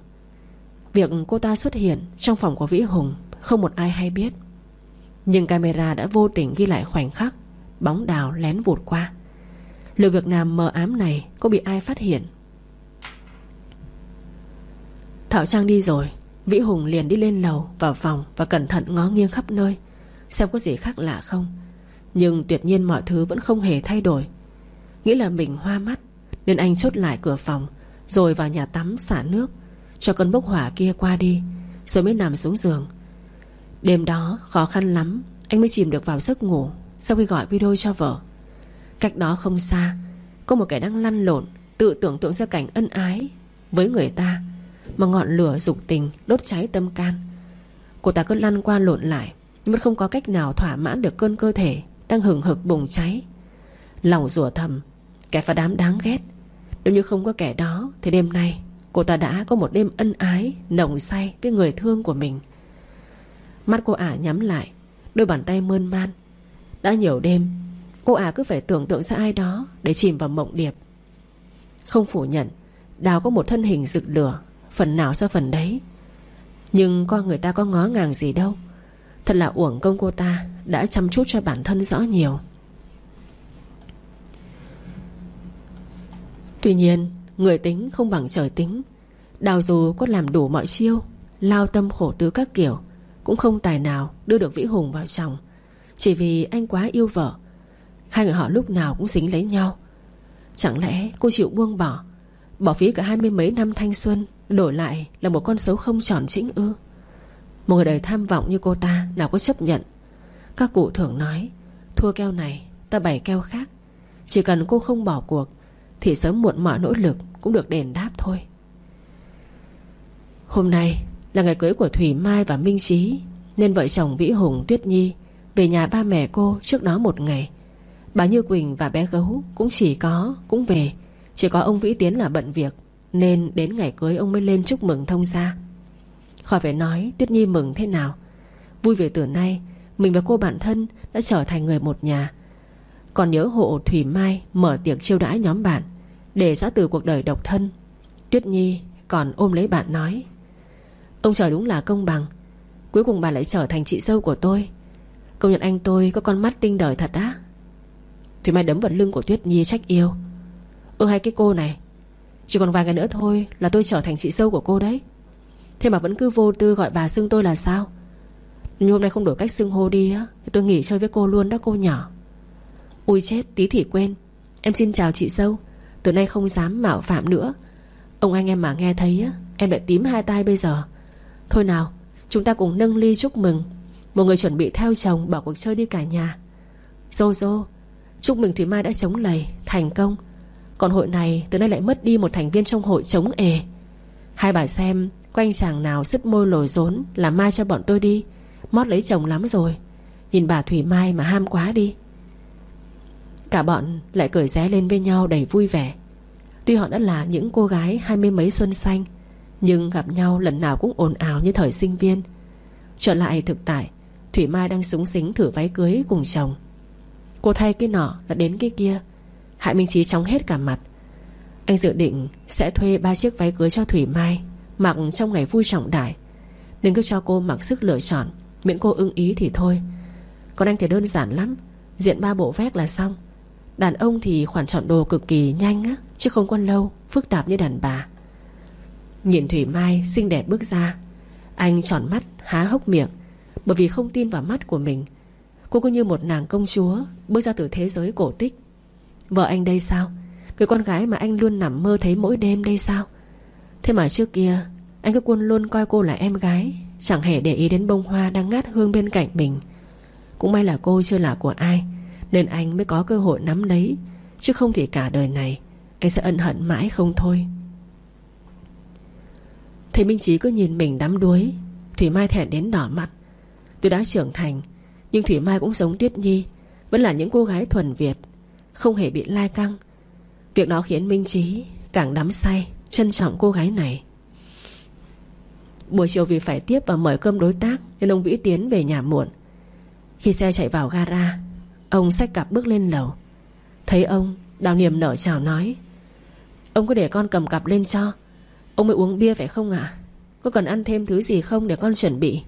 Việc cô ta xuất hiện Trong phòng của Vĩ Hùng Không một ai hay biết. Nhưng camera đã vô tình ghi lại khoảnh khắc Bóng đào lén vụt qua. Liệu việc làm mờ ám này Có bị ai phát hiện? Thảo Trang đi rồi. Vĩ Hùng liền đi lên lầu, Vào phòng và cẩn thận ngó nghiêng khắp nơi, Xem có gì khác lạ không. Nhưng tuyệt nhiên mọi thứ vẫn không hề thay đổi. Nghĩ là mình hoa mắt, Nên anh chốt lại cửa phòng, Rồi vào nhà tắm, xả nước, Cho cơn bốc hỏa kia qua đi, Rồi mới nằm xuống giường. Đêm đó khó khăn lắm, Anh mới chìm được vào giấc ngủ Sau khi gọi video cho vợ. Cách đó không xa, Có một kẻ đang lăn lộn, Tự tưởng tượng ra cảnh ân ái Với người ta, Mà ngọn lửa dục tình đốt cháy tâm can. Cô ta cứ lăn qua lộn lại, Nhưng vẫn không có cách nào thỏa mãn được cơn cơ thể Đang hừng hực bùng cháy. Lòng rủa thầm, Kẻ phá đám đáng ghét. Nếu như không có kẻ đó, Thì đêm nay cô ta đã có một đêm ân ái, Nồng say với người thương của mình. Mắt cô ả nhắm lại, Đôi bàn tay mơn man. Đã nhiều đêm Cô ả cứ phải tưởng tượng ra ai đó Để chìm vào mộng điệp. Không phủ nhận, Đào có một thân hình rực lửa, Phần nào ra phần đấy. Nhưng con người ta có ngó ngàng gì đâu. Thật là uổng công cô ta Đã chăm chút cho bản thân rõ nhiều. Tuy nhiên, Người tính không bằng trời tính. Đào dù có làm đủ mọi chiêu, Lao tâm khổ tứ các kiểu, Cũng không tài nào đưa được Vĩ Hùng vào chồng. Chỉ vì anh quá yêu vợ Hai người họ lúc nào cũng dính lấy nhau. Chẳng lẽ cô chịu buông bỏ Bỏ phí cả hai mươi mấy năm thanh xuân, Đổi lại là một con số không tròn chỉnh ư? Một người đời tham vọng như cô ta Nào có chấp nhận? Các cụ thường nói, Thua keo này, ta bày keo khác. Chỉ cần cô không bỏ cuộc, Thì sớm muộn mọi nỗ lực Cũng được đền đáp thôi. Hôm nay là ngày cưới của Thủy Mai và Minh Trí Nên vợ chồng Vĩ Hùng, Tuyết Nhi Về nhà ba mẹ cô trước đó một ngày. Bà Như Quỳnh và bé Gấu Cũng chỉ có, cũng về. Chỉ có ông Vĩ Tiến là bận việc, Nên đến ngày cưới ông mới lên chúc mừng thông gia. Khỏi phải nói, Tuyết Nhi mừng thế nào. Vui về từ nay, Mình và cô bạn thân đã trở thành người một nhà. Còn nhớ hộ Thủy Mai Mở tiệc chiêu đãi nhóm bạn, Để giã từ cuộc đời độc thân. Tuyết Nhi còn ôm lấy bạn nói, Ông trời đúng là công bằng. Cuối cùng bà lại trở thành chị dâu của tôi. Công nhận anh tôi có con mắt tinh đời thật á. Thủy Mai đấm vào lưng của Tuyết Nhi trách yêu. Ừ hai cái cô này. Chỉ còn vài ngày nữa thôi là tôi trở thành chị dâu của cô đấy. Thế mà vẫn cứ vô tư gọi bà xưng tôi là sao? Nhưng hôm nay không đổi cách xưng hô đi á, Thì tôi nghỉ chơi với cô luôn đó cô nhỏ. Ui chết, tí thì quên. Em xin chào chị dâu Từ nay không dám mạo phạm nữa. Ông anh em mà nghe thấy á, Em lại tím hai tay bây giờ. Thôi nào, Chúng ta cùng nâng ly chúc mừng. Một người chuẩn bị theo chồng Bỏ cuộc chơi đi cả nhà. Dô dô Chúc mừng Thủy Mai đã chống lầy, Thành công. Còn hội này, từ nay lại mất đi một thành viên trong hội chống ề. Hai bà xem, Quanh chàng nào sứt môi lồi rốn, Làm mai cho bọn tôi đi. Mót lấy chồng lắm rồi. Nhìn bà Thủy Mai mà ham quá đi. Cả bọn lại cười ré lên với nhau đầy vui vẻ. Tuy họ đã là những cô gái hai mươi mấy xuân xanh, Nhưng gặp nhau lần nào cũng ồn ào như thời sinh viên. Trở lại thực tại, Thủy Mai đang súng xính thử váy cưới cùng chồng. Cô thay cái nọ là đến cái kia. Hại Minh Trí chóng hết cả mặt. Anh dự định sẽ thuê ba chiếc váy cưới cho Thủy Mai, Mặc trong ngày vui trọng đại. Nên cứ cho cô mặc sức lựa chọn, Miễn cô ưng ý thì thôi. Còn anh thì đơn giản lắm, Diện ba bộ vét là xong. Đàn ông thì khoản chọn đồ cực kỳ nhanh á, Chứ không có lâu, Phức tạp như đàn bà. Nhìn Thủy Mai xinh đẹp bước ra, Anh tròn mắt, há hốc miệng. Bởi vì không tin vào mắt của mình Cô cứ như một nàng công chúa, Bước ra từ thế giới cổ tích. Vợ anh đây sao? Người con gái mà anh luôn nằm mơ thấy mỗi đêm đây sao? Thế mà trước kia, Anh cứ luôn luôn coi cô là em gái, Chẳng hề để ý đến bông hoa đang ngát hương bên cạnh mình. Cũng may là cô chưa là của ai, Nên anh mới có cơ hội nắm lấy, Chứ không thì cả đời này, Anh sẽ ân hận mãi không thôi. Thầy Minh Chí cứ nhìn mình đắm đuối, Thủy Mai thẹn đến đỏ mặt. Tôi đã trưởng thành nhưng Thủy Mai cũng giống Tuyết Nhi, Vẫn là những cô gái thuần Việt, Không hề bị lai căng. Việc đó khiến Minh Chí càng đắm say, Trân trọng cô gái này. Buổi chiều vì phải tiếp và mời cơm đối tác, Nên ông Vĩ Tiến về nhà muộn. Khi xe chạy vào gara, Ông xách cặp bước lên lầu. Thấy ông, Đào niềm nở chào nói, Ông có để con cầm cặp lên cho, Ông mới uống bia phải không ạ? Có cần ăn thêm thứ gì không để con chuẩn bị?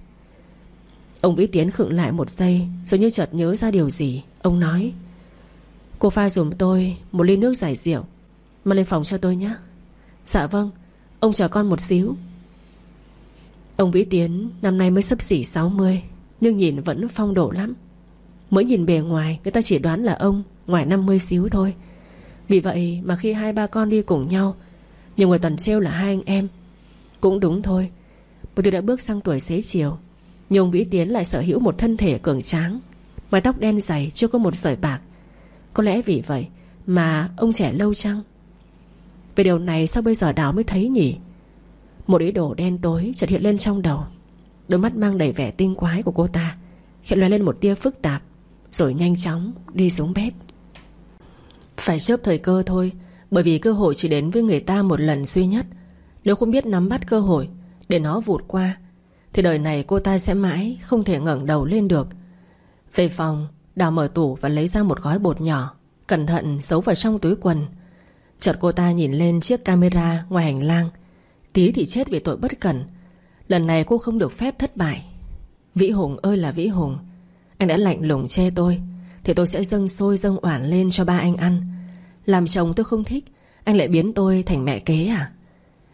Ông Vĩ Tiến khựng lại một giây, Rồi như chợt nhớ ra điều gì. Ông nói, Cô pha dùm tôi một ly nước giải rượu, Mà lên phòng cho tôi nhé. Dạ vâng Ông chờ con một xíu. Ông Vĩ Tiến năm nay mới sắp xỉ 60 Nhưng nhìn vẫn phong độ lắm. Mới nhìn bề ngoài, Người ta chỉ đoán là ông Ngoài 50 xíu thôi. Vì vậy mà khi hai ba con đi cùng nhau, Nhiều người toàn trêu là hai anh em. Cũng đúng thôi, Bởi tôi đã bước sang tuổi xế chiều Nhung Vĩ Tiến lại sở hữu một thân thể cường tráng, Mái tóc đen dày chưa có một sợi bạc. Có lẽ vì vậy Mà ông trẻ lâu chăng? Về điều này sao bây giờ Đào mới thấy nhỉ? Một ý đồ đen tối chợt hiện lên trong đầu. Đôi mắt mang đầy vẻ tinh quái của cô ta Hiện lên một tia phức tạp, Rồi nhanh chóng đi xuống bếp. Phải chớp thời cơ thôi, Bởi vì cơ hội chỉ đến với người ta một lần duy nhất. Nếu không biết nắm bắt cơ hội Để nó vụt qua thì đời này cô ta sẽ mãi Không thể ngẩng đầu lên được. Về phòng, Đào mở tủ và lấy ra một gói bột nhỏ, Cẩn thận giấu vào trong túi quần. Chợt cô ta nhìn lên chiếc camera ngoài hành lang. Tí thì chết vì tội bất cẩn. Lần này cô không được phép thất bại. Vĩ Hùng ơi là Vĩ Hùng, Anh đã lạnh lùng che tôi, Thì tôi sẽ dâng sôi dâng oản lên cho ba anh ăn. Làm chồng tôi không thích, Anh lại biến tôi thành mẹ kế à?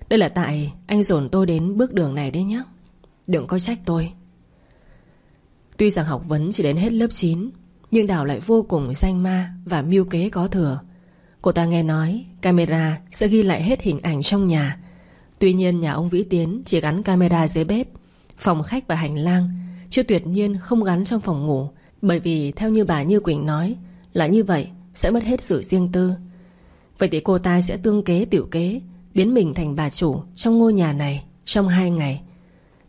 Đây là tại anh dồn tôi đến bước đường này đấy nhé Đừng có trách tôi. Tuy rằng học vấn chỉ đến hết lớp 9 Nhưng Đào lại vô cùng danh ma Và mưu kế có thừa. Cô ta nghe nói, Camera sẽ ghi lại hết hình ảnh trong nhà. Tuy nhiên nhà ông Vĩ Tiến Chỉ gắn camera dưới bếp, Phòng khách và hành lang, Chứ tuyệt nhiên không gắn trong phòng ngủ. Bởi vì theo như bà Như Quỳnh nói, Là như vậy sẽ mất hết sự riêng tư. Vậy thì cô ta sẽ tương kế, tiểu kế, Biến mình thành bà chủ Trong ngôi nhà này Trong hai ngày.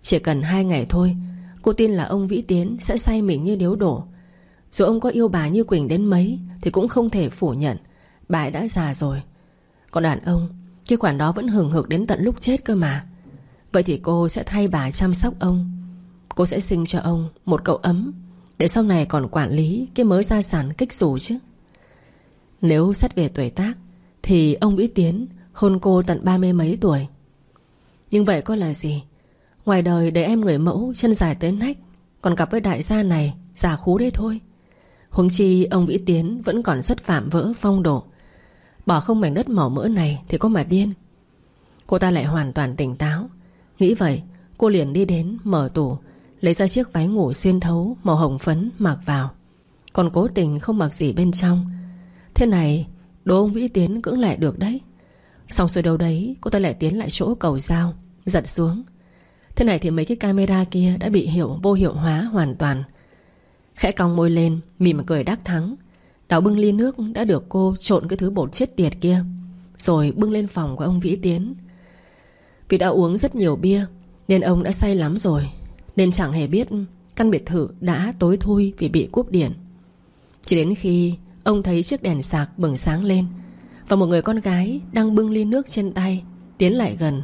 Chỉ cần hai ngày thôi, Cô tin là ông Vĩ Tiến sẽ say mình như điếu đổ. Dù ông có yêu bà Như Quỳnh đến mấy, Thì cũng không thể phủ nhận, Bà ấy đã già rồi. Còn đàn ông, Cái khoản đó vẫn hưởng hực đến tận lúc chết cơ mà. Vậy thì cô sẽ thay bà chăm sóc ông. Cô sẽ sinh cho ông một cậu ấm, Để sau này còn quản lý Cái mới gia sản kích dù chứ. Nếu xét về tuổi tác, Thì ông Vĩ Tiến hôn cô tận ba mươi mấy tuổi. Nhưng vậy có là gì? Ngoài đời để em người mẫu, Chân dài tới nách. Còn gặp với đại gia này Giả khú đấy thôi. Huống chi ông Vĩ Tiến vẫn còn rất phạm vỡ, phong độ. Bỏ không mảnh đất mỏ mỡ này Thì có mà điên. Cô ta lại hoàn toàn tỉnh táo. Nghĩ vậy, cô liền đi đến, mở tủ, Lấy ra chiếc váy ngủ xuyên thấu, Màu hồng phấn, mặc vào. Còn cố tình không mặc gì bên trong. Thế này đồ ông Vĩ Tiến cưỡng lại được đấy. Xong rồi đâu đấy, Cô ta lại tiến lại chỗ cầu dao Giật xuống. Thế này thì mấy cái camera kia đã bị hiệu vô hiệu hóa hoàn toàn. Khẽ cong môi lên, Mỉm cười đắc thắng. Đào bưng ly nước đã được cô trộn cái thứ bột chết tiệt kia, Rồi bưng lên phòng của ông Vĩ Tiến. Vì đã uống rất nhiều bia, Nên ông đã say lắm rồi, Nên chẳng hề biết Căn biệt thự đã tối thui vì bị cúp điện. Chỉ đến khi Ông thấy chiếc đèn sạc bừng sáng lên, Và một người con gái đang bưng ly nước trên tay, Tiến lại gần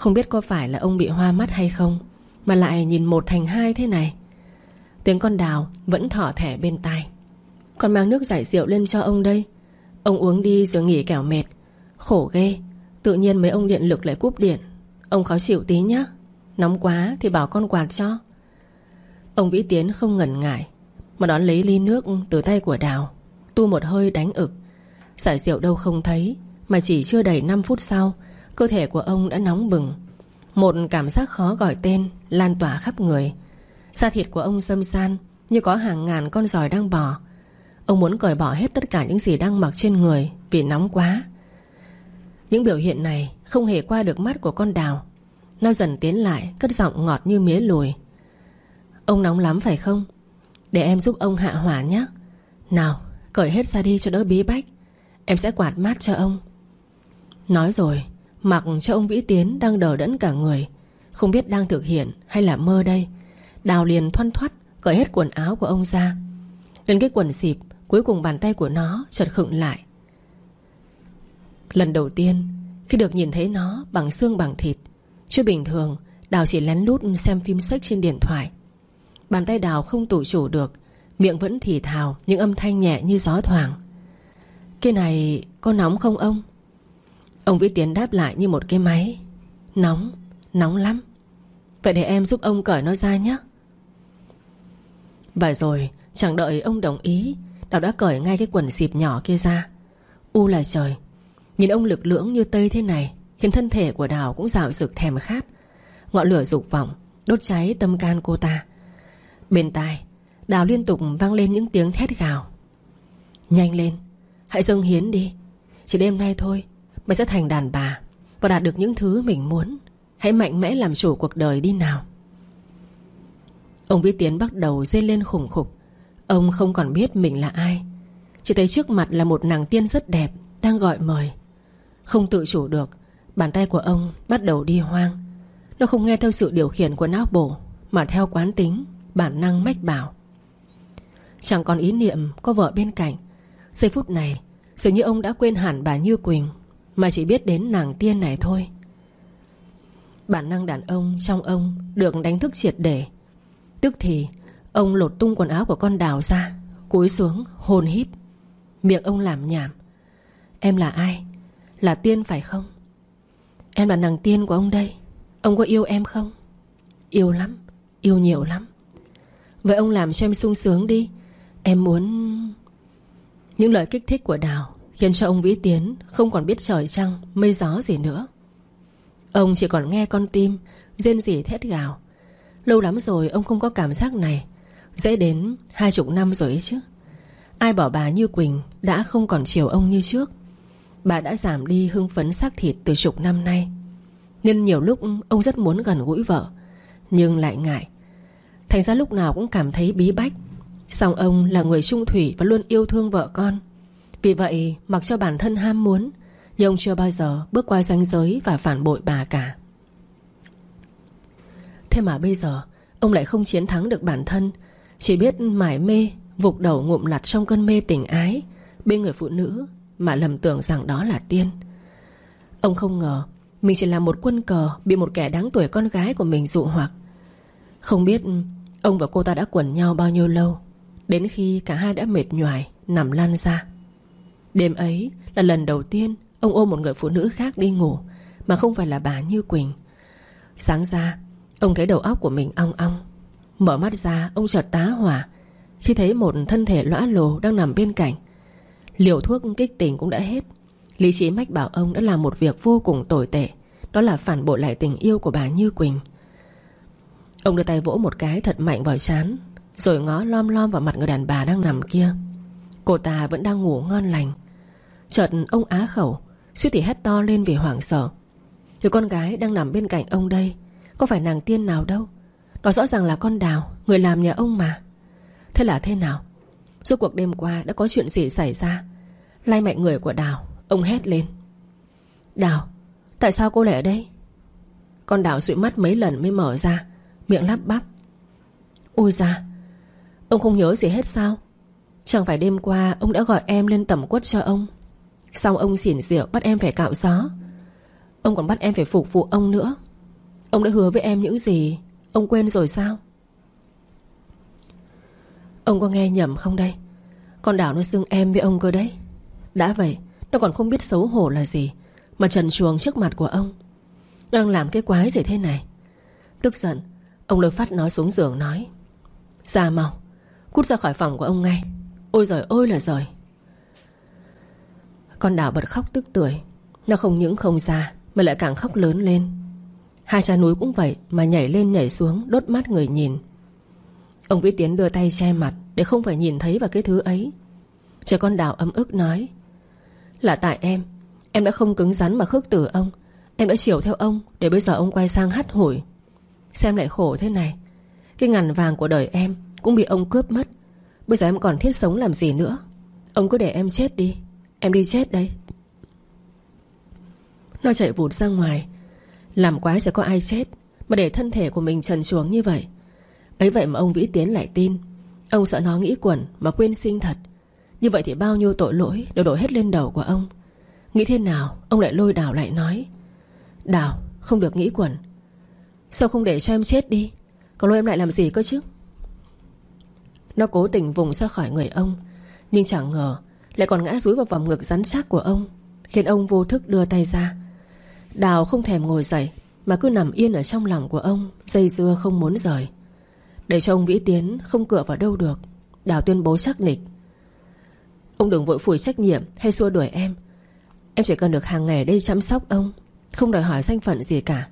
không biết có phải là ông bị hoa mắt hay không, Mà lại nhìn một thành hai thế này. Tiếng con đào vẫn thỏ thẻ bên tai. Con mang nước giải rượu lên cho ông đây. Ông uống đi rồi nghỉ kẻo mệt. Khổ ghê, Tự nhiên mấy ông điện lực lại cúp điện. Ông khó chịu tí nhá. Nóng quá thì bảo con quạt cho. Ông Vĩ Tiến không ngần ngại, Mà đón lấy ly nước từ tay của Đào, Tu một hơi đánh ực. Giải rượu đâu không thấy, Mà chỉ chưa đầy 5 phút sau Cơ thể của ông đã nóng bừng. Một cảm giác khó gọi tên Lan tỏa khắp người. Da thịt của ông xâm san Như có hàng ngàn con giòi đang bò. Ông muốn cởi bỏ hết tất cả những gì đang mặc trên người Vì nóng quá. Những biểu hiện này không hề qua được mắt của con đào. Nó dần tiến lại, Cất giọng ngọt như mía lùi. Ông nóng lắm phải không? Để em giúp ông hạ hỏa nhé. Nào, cởi hết ra đi cho đỡ bí bách. Em sẽ quạt mát cho ông. Nói rồi Mặc cho ông Vĩ Tiến đang đờ đẫn cả người. Không biết đang thực hiện hay là mơ đây, Đào liền thoăn thoắt, Cởi hết quần áo của ông ra. Đến cái quần xịp, Cuối cùng bàn tay của nó chợt khựng lại. Lần đầu tiên, Khi được nhìn thấy nó bằng xương bằng thịt Chứ bình thường, Đào chỉ lén lút xem phim sách trên điện thoại. Bàn tay Đào không tủ chủ được, Miệng vẫn thì thào Những âm thanh nhẹ như gió thoảng. Cái này có nóng không ông? Ông Vĩ Tiến đáp lại như một cái máy. Nóng Nóng lắm. Vậy để em giúp ông cởi nó ra nhé. Và rồi, chẳng đợi ông đồng ý, Đào đã cởi ngay cái quần xịp nhỏ kia ra. U là trời, Nhìn ông lực lưỡng như tây thế này, Khiến thân thể của Đào cũng dạo rực thèm khát. Ngọn lửa dục vọng, Đốt cháy tâm can cô ta. Bên tai, Đào liên tục vang lên những tiếng thét gào. Nhanh lên, Hãy dâng hiến đi. Chỉ đêm nay thôi Mày sẽ thành đàn bà Và đạt được những thứ mình muốn. Hãy mạnh mẽ làm chủ cuộc đời đi nào. Ông Vĩ Tiến bắt đầu dên lên khủng khục. Ông không còn biết mình là ai. Chỉ thấy trước mặt là một nàng tiên rất đẹp, Đang gọi mời. Không tự chủ được, Bàn tay của ông bắt đầu đi hoang. Nó không nghe theo sự điều khiển của não bộ Mà theo quán tính, Bản năng mách bảo. Chẳng còn ý niệm có vợ bên cạnh. Giây phút này, Dường như ông đã quên hẳn bà Như Quỳnh. Mà chỉ biết đến nàng tiên này thôi. Bản năng đàn ông trong ông Được đánh thức triệt để. Tức thì, Ông lột tung quần áo của con đào ra, Cúi xuống, hồn hít. Miệng ông làm nhảm. Em là ai? Là tiên phải không? Em là nàng tiên của ông đây. Ông có yêu em không? Yêu lắm, Yêu nhiều lắm. Vậy ông làm cho em sung sướng đi. Em muốn... Những lời kích thích của Đào. Khiến cho ông Vĩ Tiến Không còn biết trời trăng, Mây gió gì nữa. Ông chỉ còn nghe con tim Rên rỉ thét gào. Lâu lắm rồi ông không có cảm giác này. Dễ đến hai chục năm rồi ấy chứ. Ai bảo bà Như Quỳnh Đã không còn chiều ông như trước? Bà đã giảm đi hưng phấn xác thịt Từ chục năm nay. Nên nhiều lúc ông rất muốn gần gũi vợ, Nhưng lại ngại. Thành ra lúc nào cũng cảm thấy bí bách. Song ông là người trung thủy Và luôn yêu thương vợ con. Vì vậy, mặc cho bản thân ham muốn, Nhưng ông chưa bao giờ bước qua ranh giới Và phản bội bà cả. Thế mà bây giờ, Ông lại không chiến thắng được bản thân. Chỉ biết mải mê, Vụt đầu ngụm lặt trong cơn mê tình ái, Bên người phụ nữ Mà lầm tưởng rằng đó là tiên. Ông không ngờ, Mình chỉ là một quân cờ Bị một kẻ đáng tuổi con gái của mình dụ hoặc. Không biết Ông và cô ta đã quẩn nhau bao nhiêu lâu, Đến khi cả hai đã mệt nhoài, Nằm lăn ra. Đêm ấy là lần đầu tiên Ông ôm một người phụ nữ khác đi ngủ, Mà không phải là bà Như Quỳnh. Sáng ra, Ông thấy đầu óc của mình ong ong, Mở mắt ra ông chợt tá hỏa, Khi thấy một thân thể lõa lồ đang nằm bên cạnh. Liều thuốc kích tình cũng đã hết. Lý trí mách bảo ông đã làm một việc vô cùng tồi tệ, Đó là phản bội lại tình yêu của bà Như Quỳnh. Ông đưa tay vỗ một cái thật mạnh vào chán, Rồi ngó lom lom vào mặt người đàn bà đang nằm kia. Cô ta vẫn đang ngủ ngon lành Chợt ông á khẩu Suýt thì hét to lên vì hoảng sợ. Thì con gái đang nằm bên cạnh ông đây, Có phải nàng tiên nào đâu? Đó rõ ràng là con đào, Người làm nhà ông mà. Thế là thế nào? Suốt cuộc đêm qua đã có chuyện gì xảy ra? Lay mạnh người của Đào, Ông hét lên. Đào, Tại sao cô lại ở đây? Con Đào dụi mắt mấy lần mới mở ra, Miệng lắp bắp. Ôi da, Ông không nhớ gì hết sao? Chẳng phải đêm qua ông đã gọi em lên tẩm quất cho ông? Sau ông xỉn rượu bắt em phải cạo gió? Ông còn bắt em phải phục vụ ông nữa. Ông đã hứa với em những gì? Ông quên rồi sao? Ông có nghe nhầm không đây? Con đảo nó xưng em với ông cơ đấy. Đã vậy, Nó còn không biết xấu hổ là gì Mà trần chuồng trước mặt của ông. Đang làm cái quái gì thế này? Tức giận, Ông lôi phát nói xuống giường nói. Ra mau Cút ra khỏi phòng của ông ngay. Ôi giời, ôi là giời. Con đảo bật khóc tức tuổi Nó không những không ra, Mà lại càng khóc lớn lên. Hai cha núi cũng vậy Mà nhảy lên nhảy xuống, Đốt mắt người nhìn. Ông Vĩ Tiến đưa tay che mặt Để không phải nhìn thấy vào cái thứ ấy. Trẻ con đảo ấm ức nói, Là tại em. Em đã không cứng rắn mà khước từ ông. Em đã chiều theo ông Để bây giờ ông quay sang hắt hủi. Xem lại khổ thế này. Cái ngàn vàng của đời em Cũng bị ông cướp mất. Bây giờ em còn thiết sống làm gì nữa? Ông cứ để em chết đi. Em đi chết đấy. Nó chạy vụt ra ngoài. Làm quái sẽ có ai chết Mà để thân thể của mình trần chuồng như vậy? Ấy vậy mà ông Vĩ Tiến lại tin. Ông sợ nó nghĩ quẩn mà quên sinh thật. Như vậy thì bao nhiêu tội lỗi Đều đổ hết lên đầu của ông. Nghĩ thế nào, ông lại lôi Đào lại nói. Đào, không được nghĩ quẩn. Sao không để cho em chết đi? Còn lôi em lại làm gì cơ chứ? Nó cố tình vùng ra khỏi người ông, Nhưng chẳng ngờ lại còn ngã rúi vào vòng ngực rắn chắc của ông, Khiến ông vô thức đưa tay ra. Đào không thèm ngồi dậy, Mà cứ nằm yên ở trong lòng của ông, Dây dưa không muốn rời. Để cho ông Vĩ Tiến không cựa vào đâu được, Đào tuyên bố chắc nịch. Ông đừng vội phủi trách nhiệm hay xua đuổi em. Em chỉ cần được hàng ngày đây chăm sóc ông, Không đòi hỏi danh phận gì cả.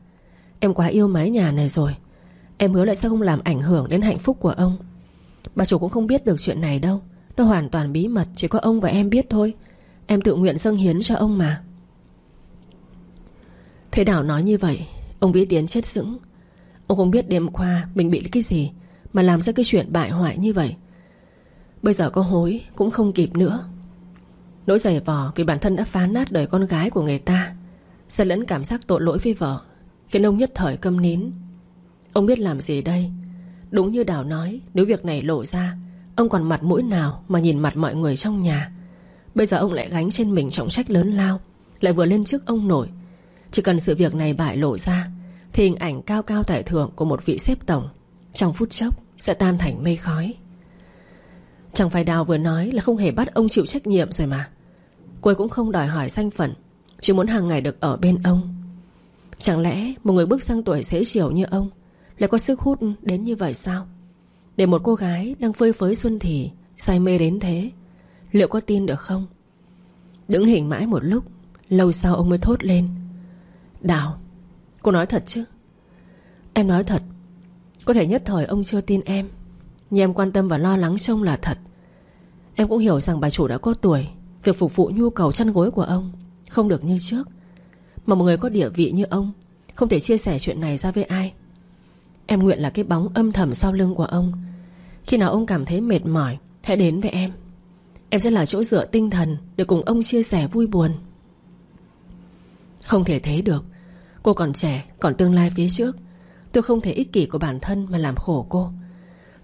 Em quá yêu mái nhà này rồi, Em hứa lại sẽ không làm ảnh hưởng đến hạnh phúc của ông. Bà chủ cũng không biết được chuyện này đâu. Nó hoàn toàn bí mật, Chỉ có ông và em biết thôi. Em tự nguyện dâng hiến cho ông mà. Thế Đảo nói như vậy, Ông Vĩ Tiến chết sững Ông không biết đêm qua mình bị cái gì Mà làm ra cái chuyện bại hoại như vậy. Bây giờ có hối, cũng không kịp nữa. Nỗi giày vò vì bản thân đã phá nát đời con gái của người ta Sẽ lẫn cảm giác tội lỗi với vợ, Khiến ông nhất thời câm nín. Ông biết làm gì đây? Đúng như Đảo nói, Nếu việc này lộ ra Ông còn mặt mũi nào mà nhìn mặt mọi người trong nhà? Bây giờ ông lại gánh trên mình trọng trách lớn lao, Lại vừa lên trước ông nổi Chỉ cần sự việc này bại lộ ra, Thì hình ảnh cao cao tại thượng của một vị xếp tổng Trong phút chốc sẽ tan thành mây khói. Chẳng phải Đào vừa nói là không hề bắt ông chịu trách nhiệm rồi mà. Cô ấy cũng không đòi hỏi danh phận, Chỉ muốn hàng ngày được ở bên ông. Chẳng lẽ một người bước sang tuổi xế chiều như ông Lại có sức hút đến như vậy sao? Để một cô gái đang phơi phới xuân thì Say mê đến thế, Liệu có tin được không? Đứng hình mãi một lúc, Lâu sau ông mới thốt lên. Đào, Cô nói thật chứ? Em nói thật. Có thể nhất thời ông chưa tin em. Nhưng em quan tâm và lo lắng trông là thật. Em cũng hiểu rằng bà chủ đã có tuổi, Việc phục vụ nhu cầu chăn gối của ông Không được như trước. Mà một người có địa vị như ông, Không thể chia sẻ chuyện này ra với ai. Em nguyện là cái bóng âm thầm sau lưng của ông khi nào ông cảm thấy mệt mỏi Hãy đến với em. Em sẽ là chỗ dựa tinh thần Để cùng ông chia sẻ vui buồn. Không thể thế được. Cô còn trẻ, còn tương lai phía trước. Tôi không thể ích kỷ của bản thân Mà làm khổ cô.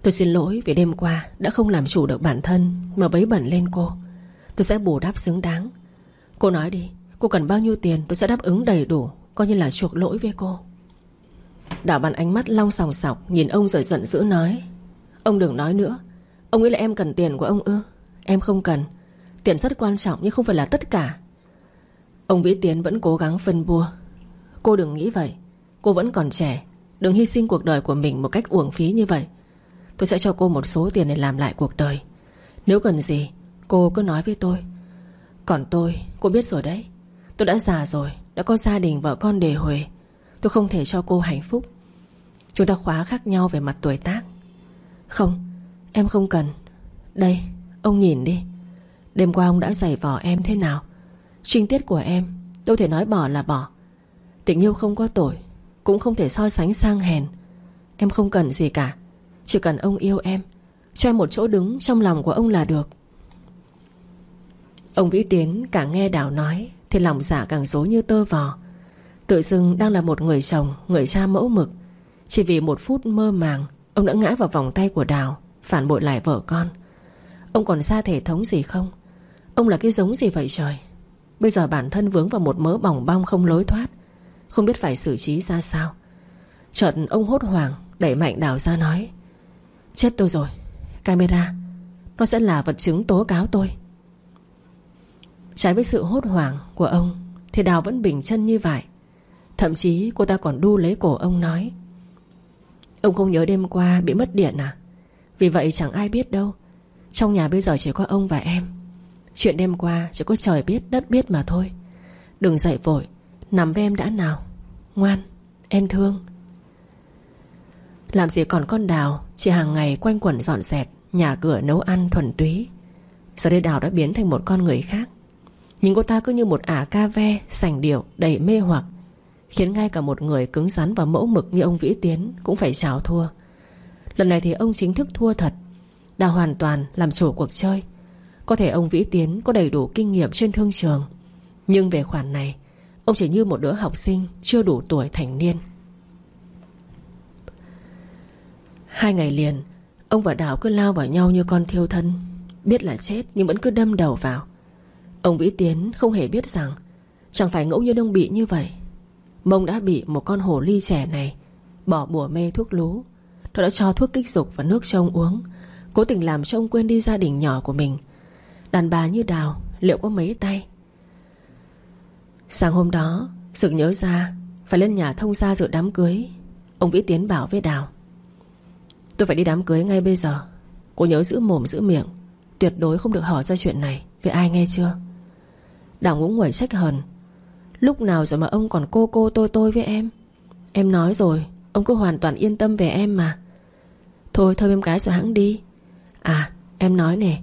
Tôi xin lỗi vì đêm qua Đã không làm chủ được bản thân Mà bấy bẩn lên cô. Tôi sẽ bù đắp xứng đáng. Cô nói đi Cô cần bao nhiêu tiền tôi sẽ đáp ứng đầy đủ Coi như là chuộc lỗi với cô. Đảo bàn ánh mắt long sòng sọc Nhìn ông rồi giận dữ nói. Ông đừng nói nữa. Ông nghĩ là em cần tiền của ông ư? Em không cần. Tiền rất quan trọng nhưng không phải là tất cả. Ông Vĩ Tiến vẫn cố gắng phân bua. Cô đừng nghĩ vậy. Cô vẫn còn trẻ. Đừng hy sinh cuộc đời của mình một cách uổng phí như vậy. Tôi sẽ cho cô một số tiền để làm lại cuộc đời. Nếu cần gì Cô cứ nói với tôi. Còn tôi, cô biết rồi đấy. Tôi đã già rồi, đã có gia đình vợ con đề huề. Tôi không thể cho cô hạnh phúc. Chúng ta khóa khác nhau về mặt tuổi tác. Không, em không cần. Đây, ông nhìn đi. Đêm qua ông đã giày vò em thế nào? Trinh tiết của em Đâu thể nói bỏ là bỏ. Tình yêu không có tội Cũng không thể so sánh sang hèn. Em không cần gì cả Chỉ cần ông yêu em Cho em một chỗ đứng trong lòng của ông là được. Ông Vĩ Tiến càng nghe Đào nói Thì lòng dạ càng dối như tơ vò. Tự dưng đang là một người chồng Người cha mẫu mực. Chỉ vì một phút mơ màng Ông đã ngã vào vòng tay của Đào, Phản bội lại vợ con. Ông còn xa thể thống gì không? Ông là cái giống gì vậy trời? Bây giờ bản thân vướng vào một mớ bỏng bong không lối thoát, Không biết phải xử trí ra sao. Chợt ông hốt hoảng, Đẩy mạnh Đào ra nói, Chết tôi rồi, Camera, Nó sẽ là vật chứng tố cáo tôi. Trái với sự hốt hoảng của ông, Thì Đào vẫn bình chân như vậy. Thậm chí cô ta còn đu lấy cổ ông nói Ông không nhớ đêm qua bị mất điện à? Vì vậy chẳng ai biết đâu. Trong nhà bây giờ chỉ có ông và em. Chuyện đêm qua chỉ có trời biết, đất biết mà thôi. Đừng dậy vội. Nằm với em đã nào? Ngoan, em thương. Làm gì còn con Đào, Chỉ hàng ngày quanh quẩn dọn dẹp, Nhà cửa nấu ăn thuần túy. Giờ đây Đào đã biến thành một con người khác. Nhưng cô ta cứ như một ả ca ve, Sành điệu, đầy mê hoặc. Khiến ngay cả một người cứng rắn và mẫu mực Như ông Vĩ Tiến cũng phải chào thua. Lần này thì ông chính thức thua thật, Đã hoàn toàn làm chủ cuộc chơi. Có thể ông Vĩ Tiến có đầy đủ kinh nghiệm trên thương trường, Nhưng về khoản này, Ông chỉ như một đứa học sinh Chưa đủ tuổi thành niên. Hai ngày liền, Ông và Đào cứ lao vào nhau như con thiêu thân, Biết là chết nhưng vẫn cứ đâm đầu vào. Ông Vĩ Tiến không hề biết rằng, Chẳng phải ngẫu nhiên ông bị như vậy. Mông đã bị một con hổ ly trẻ này Bỏ bùa mê thuốc lú. Nó đã cho thuốc kích dục và nước cho ông uống. Cố tình làm cho ông quên đi gia đình nhỏ của mình. Đàn bà như đào, Liệu có mấy tay? Sáng hôm đó, Sự nhớ ra, Phải lên nhà thông gia dự đám cưới. Ông Vĩ Tiến bảo với Đào, Tôi phải đi đám cưới ngay bây giờ. Cô nhớ giữ mồm giữ miệng, Tuyệt đối không được hỏi ra chuyện này. Với ai nghe chưa? Đào ngũng nguẩy trách hờn Lúc nào rồi mà ông còn cô cô tôi tôi với em? Em nói rồi, Ông cứ hoàn toàn yên tâm về em mà. Thôi thôi em cái rồi hãng đi. À em nói nè,